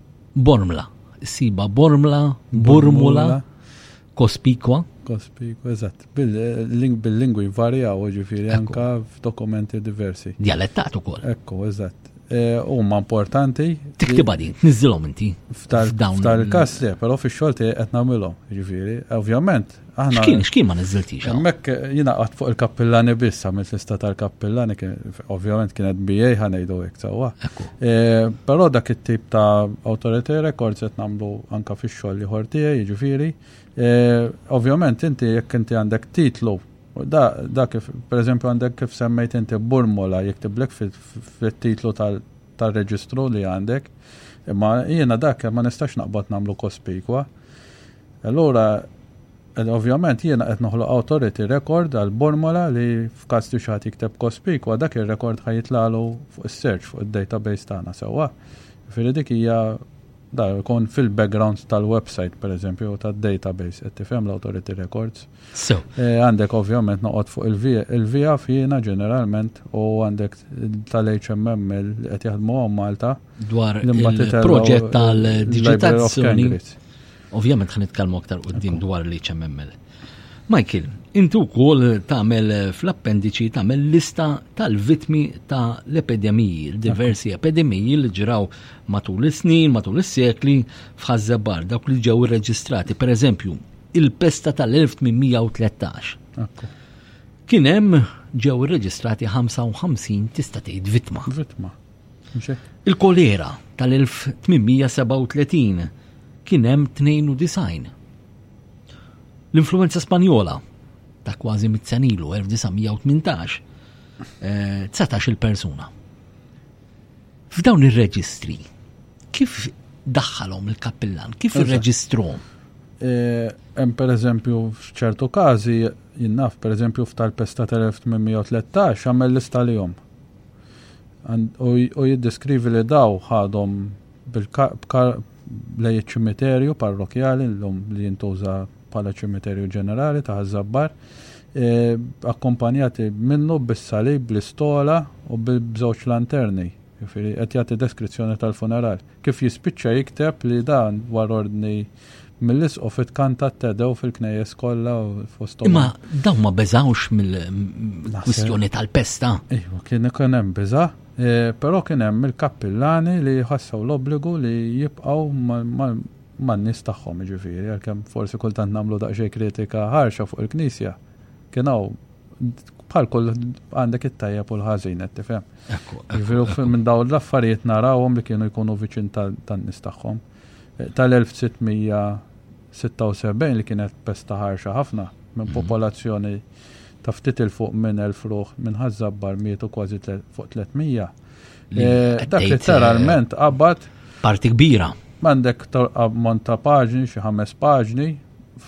Bormla. Siba bormla, burmula, kospikwa. Kospikwa, eżatt. Bil-lingwi varjaw, ġifiri, anka f'dokumenti diversi. Dialettat u kol. Ekku, eżatt. E, u ma importanti. Tiktiba din, nizzilom inti. F'dal-kas le, pero fi xolti etnamilom, ġifiri. Ovvjament, Xkien, xkien ma nizziltix. Mek jina għat fuq il-kappillani biss, għamil lista tal-kappillani, ovvjament kienet BA ħanajdu għek sawa. E, Pero dak it-tip ta' autority records jett namlu anka fi xoll li ħortijaj, ġifiri. E, ovvjament inti jekk inti għandek titlu, da, da kif, per eżempju għandek kif semmejt inti burmola jek tiblek fit-titlu tal-reġistru li għandek, imma jiena dak ma nistax naqbad namlu kospikwa. Allura, ovvjament jiena qed noħloq authority record għal Bormola li f'każ li xi ħadd jikteb kospikwa dak ir-rekord ħa jitlagħlu fuq is-search fuq id-database tagħna sewwa. Jifieri dik hija da jkun fil-background tal-website pereżempju tad-database qed tifhem l-authority records. So. Eh, għandek ovvjament noqgħod fuq il-via fina ġeneralment u għandek tal-HMM li qed jaħdmu Malta dwar il-proġett tal-digitalizzazzjoni Ovvjament ħan nitkellmu aktar qudiem dwar l-HMML. Michael, inti wkoll tagħmel fl-appendiċi tagħmel lista tal-vitmi ta' l-epidemiji, diversi epidemiji li ġraw matul is-snin, matul is-sekli f'Ħażżebar, dawk li ġew irreġistrati, pereżempju, il-pesta tal-1813. Kien hemm ġew irreġistrati 55 tista' tgħid vitma. Vitma. Il-kolera tal-1837 kien hemm 92. L-influenza Spanjola ta' kważi mit-senilu 1918 19 il-persuna. F'dawn ir-reġistri, kif daħħalhom il-kappillan, kif irreġistrom? Eh, hemm per eżempju f'ċertu każi jinnaf per eżempju f'tal-pesta tal-1813 għamel lista li jom. u jiddeskrivi li daw ħadhom lej iċ-ċimiterju parrokjali llum li jintuża bħala ċimiterju ġenerali ta' Ħaż-Żabbar, e, akkompanjati minnu bis-salib, bl-istola u b'żewġ lanterni. Jiġifieri qed jagħti deskrizzjoni tal-funeral. Kif jispiċċa jikteb li dan dwar ordni Mill-isqof itkanta t-tedew fil-knejjes kollha u fosthom. Imma dawn ma beżawx mill-kwistjoni tal-pesta. Iva, kien ikun hemm biża, e, però kien hemm il-kappillani li ħassew l-obbligu li jibqgħu man-nies tagħhom, ġifieri, għalkemm forsi kultant nagħmlu daqsxejn kritika ħarxa fuq il-Knisja. Kien hawn bħal kull għandek it-tajjeb u l-ħażin qed tifhem. Jiġifieri minn dawn l-affarijiet narawhom li kienu jkunu viċin tan-nies tagħhom. tal-1676 li kienet pesta ħarxa ħafna, minn popolazzjoni ta' ftit 'il fuq minn elf ruħ minn Ħaż-Żabbar mietu kważi fuq 300. Eh, dak li literalment eh, qabad parti kbira. M'għandek ammont ta' paġni, xi ħames paġni,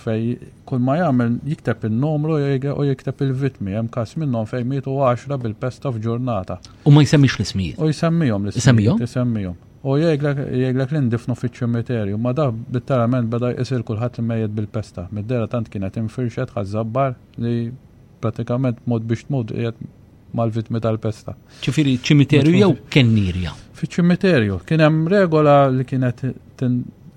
fej kull ma jagħmel jikteb in-numru u jikteb il-vitmi, hemm każ minnhom fejn mietu 10 bil-pesta f'ġurnata. U ma jsemmix l-ismijiet. U jsemmihom l-ismijiet. Jsemmihom? Jsemmihom. U jgħidlek li ndifnu fiċ-ċimiterju. Ma dak litteralment beda jsir kulħadd imejjet bil-pesta. Mid-dehra tant kienet infirxet ħaż-żabbar li prattikament tmut biex tmut qiegħed mal-vittmi tal-pesta. Ġifieri ċimiterju jew kennirja? Fiċ-ċimiterju. Kien hemm regola li kienet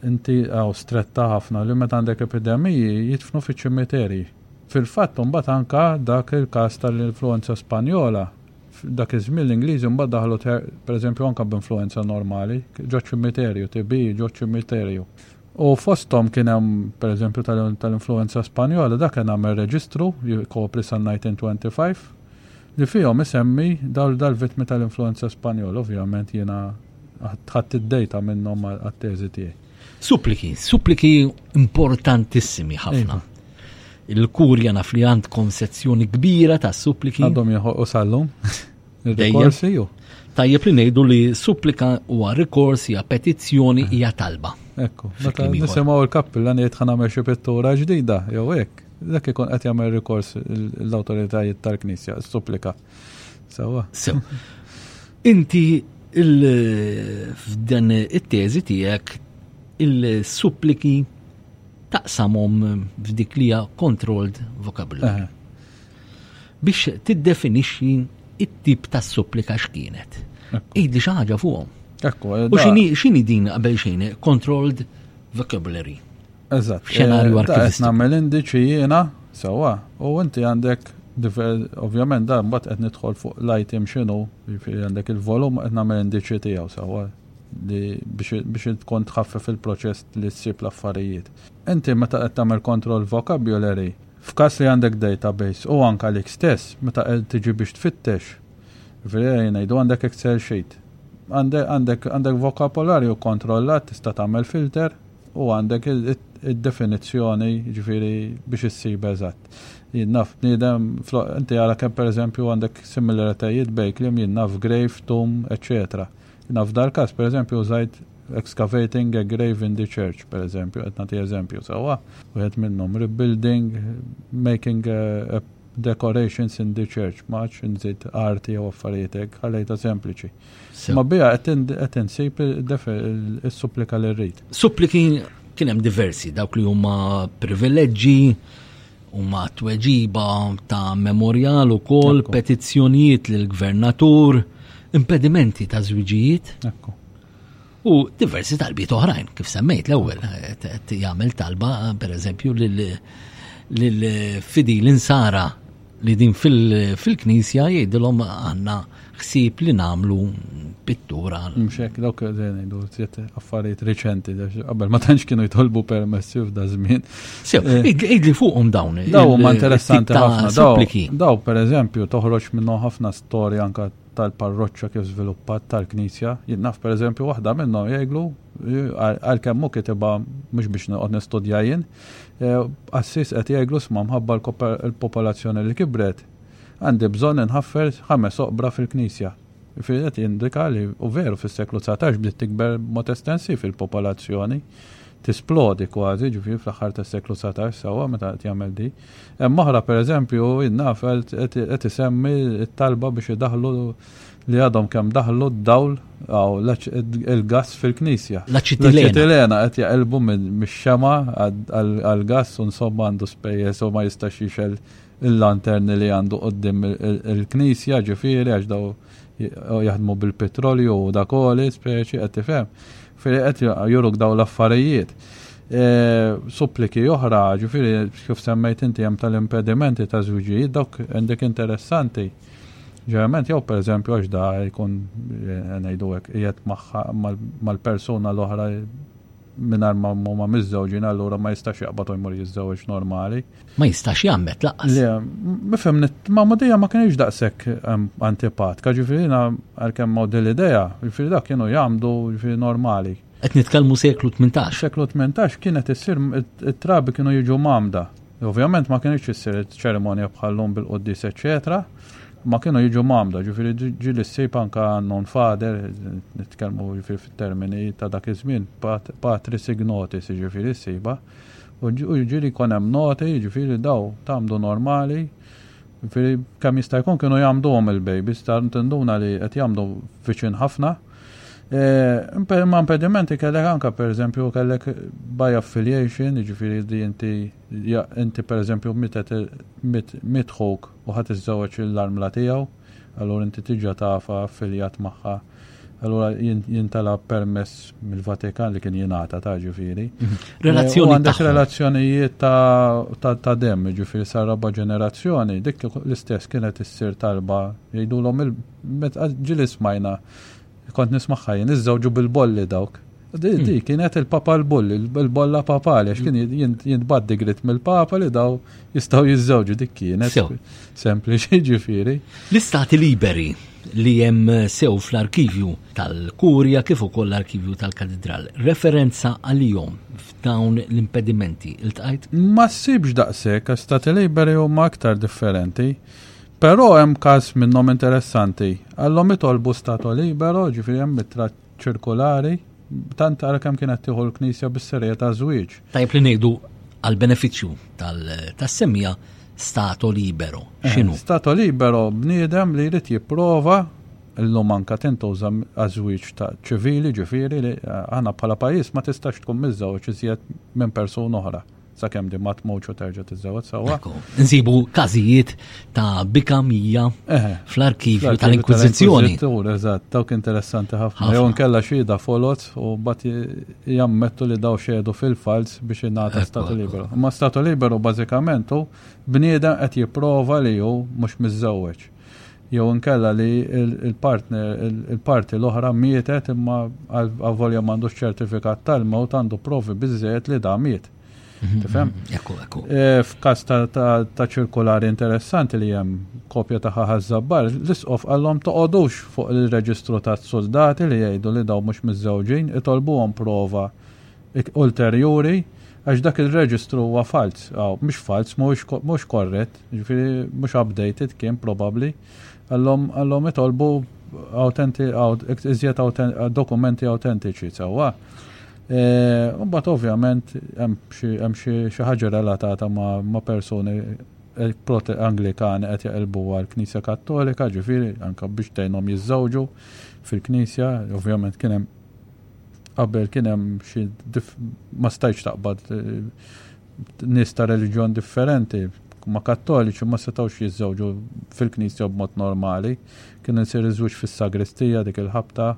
inti għaw stretta ħafna li meta għandek epidemiji jitfnu fiċ-ċimiterji. Fil-fatt mbagħad anka dak il-każ tal-influenza Spanjola F'dak iż-żmien l-Ingliżi mbagħad daħlu pereżempju anke b'influwenza normali ġoċ-ċimiterju, TB ġoċ-ċimiterju. U fosthom kien hemm pereżempju tal-influwenza Spanjola dak kien għamel reġistru jkopri sal-1925 li fihom isemmi dawl dal-vittmi tal-influwenza Spanjola. Ovvjament jiena ħadt id-dejta minnhom għat-teżi tiegħi. Suppliki, suppliki importantissimi ħafna. Iva. Il-kurja naf li għandkom sezzjoni kbira ta' suppliki. Għadhom u sallum. Dejjem. Tajjeb li ngħidu li supplika huwa rikors hija petizzjoni hija talba. Ekku, meta nisimgħu l-kappilla ngħid ħana nagħmel xi pittura ġdida jew hekk. Dak ikun qed jagħmel rikors l-awtoritajiet tal-Knisja, supplika. Sewa. Sew. Inti f'dan it-teżi tiegħek il-suppliki taqsamhom f'dik li hija controlled vocabulary. Biex tiddefinixxi it-tip ta' supplika x'kienet. Idi xi ħaġa fuqhom. U x'inhi din qabel xejn controlled vocabulary. Eżatt. F'xenarju eh, arkivistiku. Qed nagħmel indiċi jiena sewwa u inti għandek ovvjament dan mbagħad qed nidħol fuq l-item x'inhu, jiġifieri għandek il-volum qed nagħmel indiċi tiegħu sewwa li biex tkun tħaffef il-proċess li ssib l-affarijiet. Inti meta qed tagħmel kontroll vocabulary, f'każ li għandek database u anka lik stess meta qed tiġi biex tfittex, veri ngħidu għandek Excel sheet. Għandek għandek vokabularju kontrollat tista' tagħmel filter u għandek id-definizzjoni ġifiri biex issib eżatt. Jinnaf bnidem, inti għara kem per eżempju għandek similaritajiet bej klim jinnaf grave, tomb, etc. Jinnaf dal kas per eżempju użajt excavating a grave in the church, per eżempju, qed nagħti eżempju sewwa, wieħed minnhom rebuilding, making a, a decorations in the church, maċ nżid arti jew affarijiet hekk, ħallejta sempliċi. Ma bija qed insib is-supplika li rrid. Suppliki kien hemm diversi dawk li huma privileġġi, huma tweġiba ta' memorial ukoll, petizzjonijiet lill gvernatur impedimenti ta' żwiġijiet. U diversi talbiet oħrajn, kif semmejt l-ewwel, jagħmel talba pereżempju lil fidil insara li din fil-knisja jgħidilhom għandna ħsieb li nagħmlu pittura. Mxek, dawk jgħidu siet affarijiet reċenti, qabel ma tantx kienu jitolbu permessi f'da żmien. Sew, eh, idli fuqhom dawn. Daw huma interessanti ħafna. Daw, daw pereżempju toħroġ minnhom ħafna storja anka tal-parroċċa kif żviluppat tal-Knisja. Jien naf pereżempju waħda minnhom jgħidlu għalkemm hu kitibha mhux biex noqgħod nistudja jien, eh, qassis qed jgħidlu sma' mħabba l-popolazzjoni li kibret għandi bżonn inħaffer ħames oqbra fil-Knisja. Firet jindika li u veru fis-seklu 19 bdiet tikber mod estensiv il-popolazzjoni. tisplodi kważi, ġifieri fl-aħħar tas-seklu dsatax sewwa meta qed jagħmel di. Hemm oħra pereżempju jien naf qed isemmi t-talba biex idaħlu li għadhom kemm daħlu d-dawl għaw il-gas fil-knisja. L-aċetilena qed jaqilbu mix-xema għal-gas u nsomma għandu spejjeż u ma jistax jixel il-lanterni li għandu qoddim il-knisja ġifiri għax daw jaħdmu bil-petrolju u dakoli speċi qed tifhem. Fili qed juruk daw l-affarijiet. E, suppliki oħra ġifiri kif semmejt inti hemm tal-impedimenti ta' żwiġijiet dawk għandek interessanti. Ġerament jew pereżempju għax da jkun e, ngħidu hekk qiegħed mal-persuna l-oħra mingħajr ma huma miżżewġin allura ma jistax jaqbad u jmur jiżżewġ normali. Ma jistax jagħmel laqqas. Le, mifhem ma ma dejja ma kienx daqshekk ehm, antipatka, ġifieri għalkemm ma din l-idea, ġifieri dak kienu jagħmdu ġifieri normali. Qed nitkellmu seklu 18. Seklu 18 kienet issir it-trabi kienu jiġu mamda. Ovvjament ma kienx issir ċerimonja bħal-lum bil-quddies eċċetera, ma kienu jiġu mamda, ġifieri ġi li ssib anka non fader, nitkellmu ġifieri fit-termini ta' dak iż-żmien, patris ignotis ġifieri ssiba, u ġieli jkun hemm noti ġifieri daw tagħmdu normali, ġifieri kemm jista' jkun kienu jagħmduhom il-babies, tinduna li qed jagħmdu viċin ħafna, Eh, ma impedimenti kellek anka per eżempju kellek by affiliation, ġifiri di inti inti per eżempju mitħuk u ħat iżżewġ l-armla tiegħu, allura inti tiġa tafa affiljat magħha. Allura jintala permess mill-Vatikan li kien jingħata ta' ġifiri. Relazzjoni. Eh, għandek relazzjonijiet ta' dem, ġifiri sa' raba ġenerazzjoni, dik l-istess kienet issir talba jgħidulhom il- Meta ġili smajna, kont nismaħħa jien, iżżewġu bil-bolli dawk. Di hmm. kienet il-papa l-bulli, il-bolla papali, għax kien hmm. jintbad digrit mill-papa li daw jistaw jizzawġu dik kienet. Sempliċi ġifiri. L-istati liberi li jem sew fl-arkivju tal-kurja kif ukoll l-arkivju tal-katedral. Referenza għal-jom f'dawn l-impedimenti il-tajt? Ma sibx daqsek, stati liberi huma aktar differenti. Però hemm każ minnhom interessanti. Għallhom itolbu stato libero, ġifieri hemm mitra ċirkolari, tant tara kemm kienet tieħu l-Knisja bis-serjetà żwieġ. Tajb li ngħidu għal benefiċċju tas-semmija stato libero. Eh, X'inhu? Stato libero bniedem li jrid jipprova illum anka tintuża għażwieġ ta' ċivili ġifieri li eh, aħna bħala pajjiż ma tistax tkun miżżewġ iżjed minn persuna oħra. sakemm din ma tmutx u terġa' tiżżewwed sewwa. Nsibu każijiet ta' bika mija fl-arkivju tal-Inkwiżizzjoni. Eżatt, dawk interessanti ħafna. Jew nkella xhieda foloz u mbagħad jammettu li daw xedu fil-fals biex ingħata statu liberu. Ma statu liberu bażikament hu bniedem qed jipprova li hu mhux miżżewweġ. jew inkella li l-partner, il-parti l-oħra mietet imma għavolja m'għandux ċertifikat tal-mewt għandu provi biżżejjed li da miet. Mhm, Tifhem? Mhm, ekku, ekku. Eh, f'każ ta' ċirkulari interessanti li hemm kopja ta' ħażabbar, l-isqof għallhom toqgħodux fuq il-reġistru ta' soldati li jgħidu li daw mhux miżżewġin, itolbuhom prova ulterjuri għax dak ir-reġistru huwa falz, aw mhux falz, mhux korrett, jiġifieri mhux updated kien probabbli, għallhom itolbu iżjed dokumenti awtentiċi sewwa. Imbagħad ovvjament hemm xi ħaġa relatata ma' persuni Anglikani qed jaqilbu għal Knisja Kattolika, ġifieri anke biex tgħinhom jiżżewġu fil-Knisja, ovvjament kien hemm qabel kien hemm xi ma stajtx taqbad nies ta' reliġjon differenti ma kattoliċi ma setgħux jiżżewġu fil-knisja b'mod normali. Kien isir iżwieġ fis-sagristija dik il-ħabta,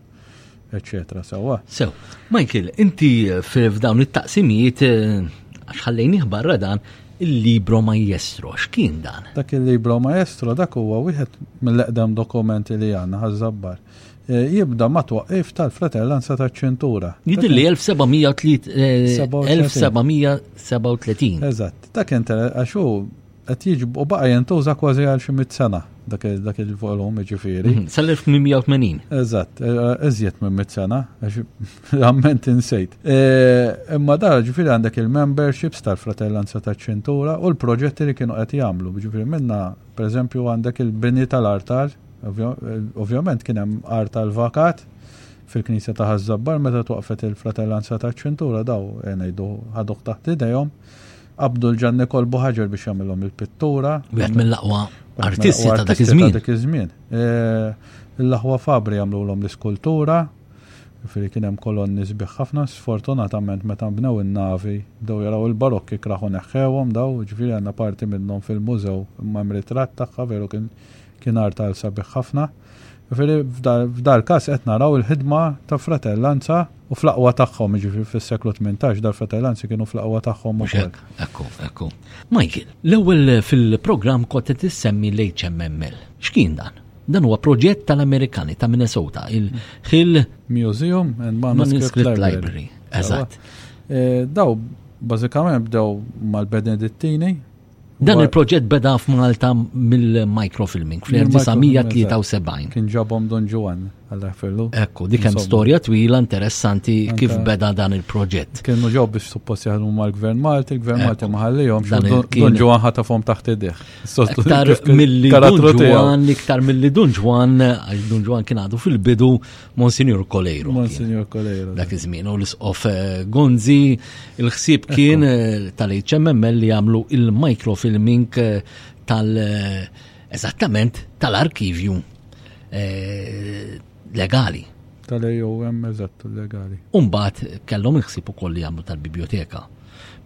eċetera. Sewwa. Sew, Michael, inti f'dawn it-taqsimijiet għax ħallejnih barra dan il-libro maestro, x'kien dan? Dak il-libro maestro dak huwa wieħed mill-eqdem dokumenti li għandna ħażabbar. Eh, jibda ma' twaqqif tal-fratellanza ta' ċintura. Jidil li 1737. Eżatt, dak inter għaxu qed jiġbu u baqa' jentuża kważi għal xi mit sena dak il-volum ġifieri. Mhm, sal-1880. Eżatt, eh, eh, iżjed minn mit sena għax għamment insejt. Imma da ġifieri għandek il-memberships tal-fratellanza ta' ċintura u l-proġetti li kienu qed jagħmlu. Ġifieri minna, pereżempju, għandek il-bini tal-artal Ovvjament kien hemm qar tal-vakat fil-Knisja ta' Ħaż-Żabbar meta twaqfet il-Fratellanza taċ-Ċintura daw eh, ngħidu ħadok taħt idejhom qabdu l-ġanni kolbu ħaġer biex jagħmilhom il-pittura. Wieħed mill-aqwa artisti ta' dak iż-żmien. Dak iż-żmien. Eh, l-aħwa Fabri jagħmluhom l-iskultura, Fili kien hemm kolonni sbieħ ħafna, sfortunatament meta bnew in-navi, bdew jaraw il-barokki kraħu neħħewhom daw, ġifieri għandna parti minnhom fil-mużew ma' ritratt tagħha veru kien Kien artal sabiħ ħafna. Ġifieri f'dal-każ qed naraw il-ħidma ta' fratellanza u fl-aqwa tagħhom, ġifieri fis-seklu 18 dal-fratellanzi kienu fl-aqwa tagħhom ukoll. Ekku, ekku. Michael, l-ewwel fil-programm kont qed issemmi l-HMML. X'kien dan? Dan huwa proġett tal-Amerikani ta' Minnesota, il-Hill Museum and Manuscript Library. Eżatt. Eh, daw bażikament bdew mal-Benedittini, Dan il-proġett beda f'Malta mill-microfilming fl-1973. Kien ġabhom Don Ġuan għal fillu. Ekku, dik hemm storja twila interessanti kif beda dan il-proġett. Kienu ġew biex suppost jaħdmu mal-Gvern Malti, il-Gvern Malti ma ħallihom Don Ġuan ħatafhom taħt idih. Iktar milli Don Ġuan, iktar milli Don Ġuan, għax Don Ġuan kien għadu fil-bidu Monsignor Kolejro. Monsignor Kolejro. Dak iż-żmien u l-isqof eh, Gonzi il-ħsieb kien eh, tal-HMML li jagħmlu il-microfilming eh, tal- eżattament tal-arkivju legali. Tal-AOM eżatt legali. Umbat kellhom il-ħsieb ukoll li jagħmlu tal-biblioteka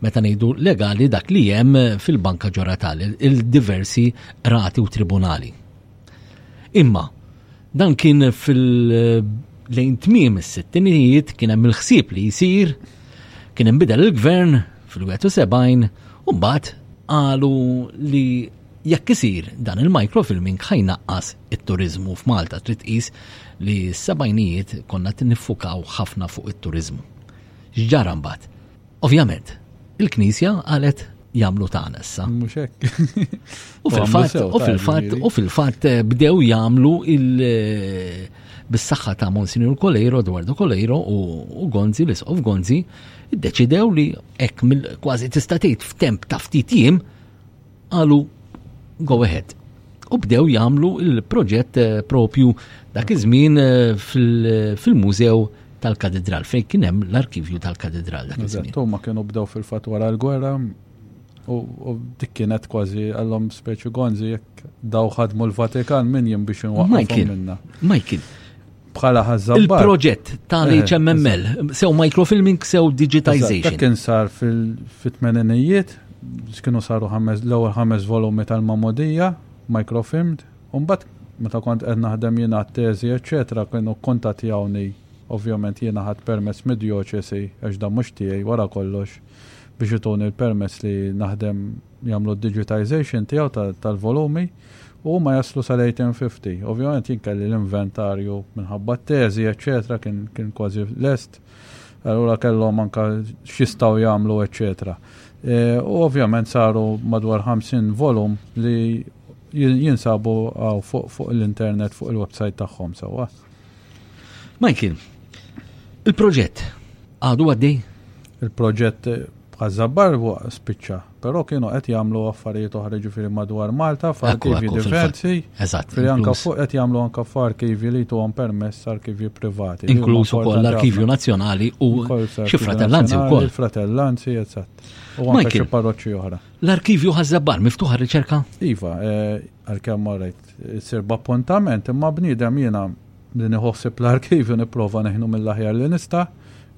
meta ngħidu legali dak li hemm fil-banka ġoratali, il-diversi rati u tribunali. Imma Dan kien fil-lejn tmiem is-sittinijiet kien hemm il-ħsieb li jsir, kien hemm bidel il-gvern fil-71 u mbagħad qalu li jekk isir dan il-microfilming ħajnaqqas it-turizmu f'Malta trid tqis li s-sebajnijiet konna niffukaw ħafna fuq it-turizmu. X'ġara mbagħad? Ovvjament, il-Knisja qalet jagħmlu tagħna issa. Mhux hekk. U fil-fatt, u fil-fatt, u fil-fatt eh, bdew jagħmlu il- eh, bis-saħħa ta' Monsignor Kolejro, Eduardo Kolejro u Gonzi, l of Gonzi, iddeċidew li hekk kważi tista' tgħid f'temp ta' ftit jiem qalu go ahead. U bdew jagħmlu il-proġett eh, propju dak iż-żmien eh, fil-mużew tal-katedral fejn kien hemm l-arkivju tal-katedral dak iż-żmien. Huma kienu bdew fil-fatt wara l-gwerra u dik kienet kważi għallhom speċi gonzi jekk daw ħadmu l-Vatikan min jien biex inwaqqfu minna. Michael. bħala ħażabbar. Il-proġett tal-HMML, eh, sew microfilming, sew digitization. Kien sar fil-tmeninijiet, kienu saru l-ewwel ħames volumi tal-mamodija, microfilmed, u mbagħad meta kont qed naħdem jien għat-teżi, eċetera, kienu kontatjawni ovvjament jiena ħadd permess mid-djoċesi għax dan mhux tiegħi wara kollox biex ituni l-permess li naħdem jagħmlu d-digitization tiegħu tal-volumi u huma jaslu sal-1850. Ovvjament jien kelli l-inventarju minħabba t-teżi, eċetera, kien, kien kważi lest. Allura kellhom anka x'jistgħu jagħmlu, eċetera. E, u ovvjament saru madwar 50 volum li jinsabu fuq, fuq l-internet fuq il-website tagħhom sewwa. Michael, il-proġett għadu għaddej? Il-proġett bħazzabbar waqt spiċċa, però kienu qed jagħmlu affarijiet oħra ġifieri madwar Malta f'arkivi diversi. Eżatt. Firri anka fuq qed jagħmlu anka f'arkivi li tuhom permess arkivi privati. Inkluż ukoll l-Arkivju Nazzjonali u xi fratellanzi wkoll. Fratellanzi, eżatt. U anke xi parroċċi oħra. L-arkivju ħażabbar miftuħa riċerka? Iva, eh, għalkemm marret isir b'appuntament, imma bniedem jiena li niħossib l-arkivju nipprova neħnu mill-aħjar li nista'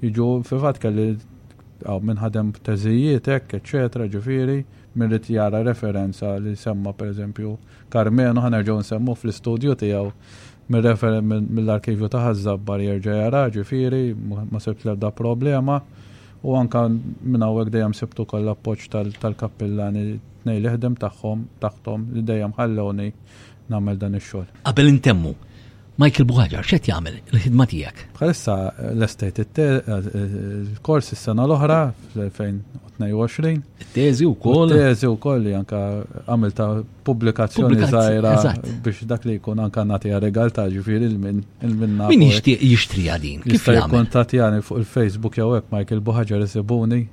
jiġu fil-fatt kelli għaw minn ħadem teżijiet hekk, eċetera, ġifieri, minn rid jara referenza li semma pereżempju Karmenu ħanerġgħu nsemmu fl-istudju tiegħu mill-arkivju ta' ħażabbar jerġa' jara ġifieri, ma sebt l-ebda problema. U anka minn hawnhekk dejjem sibtu koll appoġġ tal-kappillani tnej li ħdem tagħhom taħtom li dejjem ħallewni nagħmel dan ix-xogħol. Qabel intemmu, Michael Buħaġar, x'qed jagħmel il-ħidma tiegħek? Bħalissa l-estate il-kors is-sena l-oħra fl-2022. Teżi wkoll. Teżi wkoll li anka għamilta pubblikazzjoni zaħira biex dak li jkun anka nagħti regalta ġifir il-min il-minna. Min jixtieq jixtri għadin. Kif jagħmel? fuq il-Facebook jew hekk Michael Buħaġa isibuni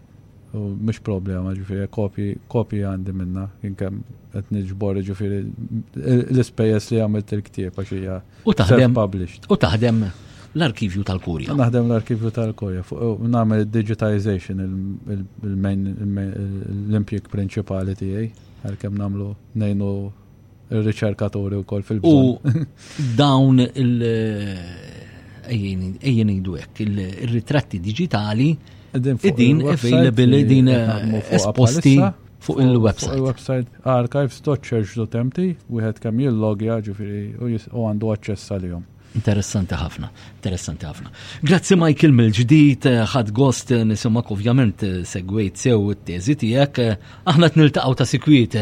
mhux problema ġifieri kopji kopji għandi minna inkemm qed niġbor ġifieri l-ispejjeż li għamilt il-ktieb għax hija u taħdem published. U taħdem l-arkivju tal-kurja. Naħdem l-arkivju tal-kurja, nagħmel digitization l-impjeg prinċipali tiegħi. Għalkemm nagħmlu ngħinu ir-riċerkaturi wkoll fil U dawn il- ejjen ngħidu hekk, ir-ritratti diġitali din available din esposti fuq il-website. Il-website archives.church.mt wieħed kemm jillogja ġifieri u għandu aċċess għalihom. Interessanti ħafna, interessanti ħafna. Grazzi Michael mill-ġdid, eh, ħad gost eh, nisimak ovvjament eh, segwejt sew it-teżi tiegħek. Aħna qed niltaqgħu ta' sikwit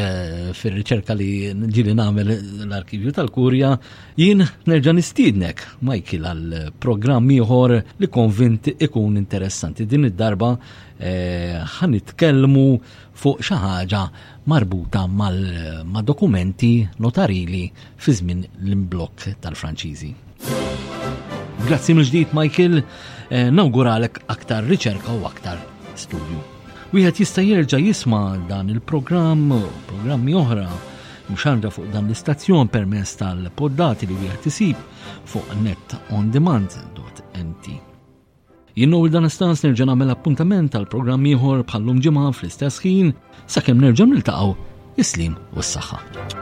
fir-riċerka li ġili nagħmel l-arkivju tal-Kurja. Jien nerġa' nistiednek Michael għal programm ieħor li konvint ikun interessanti. Din id-darba ħan nitkellmu fuq xi ħaġa marbuta mal-dokumenti notarili fi żmien l-imblokk tal-Franċiżi. Grazzi mill-ġdid Michael, eh, nawguralek aktar riċerka u aktar studju. Wieħed jista' jerġa' jisma' dan il-programm u programmi oħra mxandra fuq dan l-istazzjon permess tal-poddati li wieħed isib fuq net on demand Jien u dan istans nerġa' nagħmel appuntament għal programm ieħor bħallum ġimgħa fl-istess ħin sakemm nerġa' niltaqgħu is-slim u s-saħħa.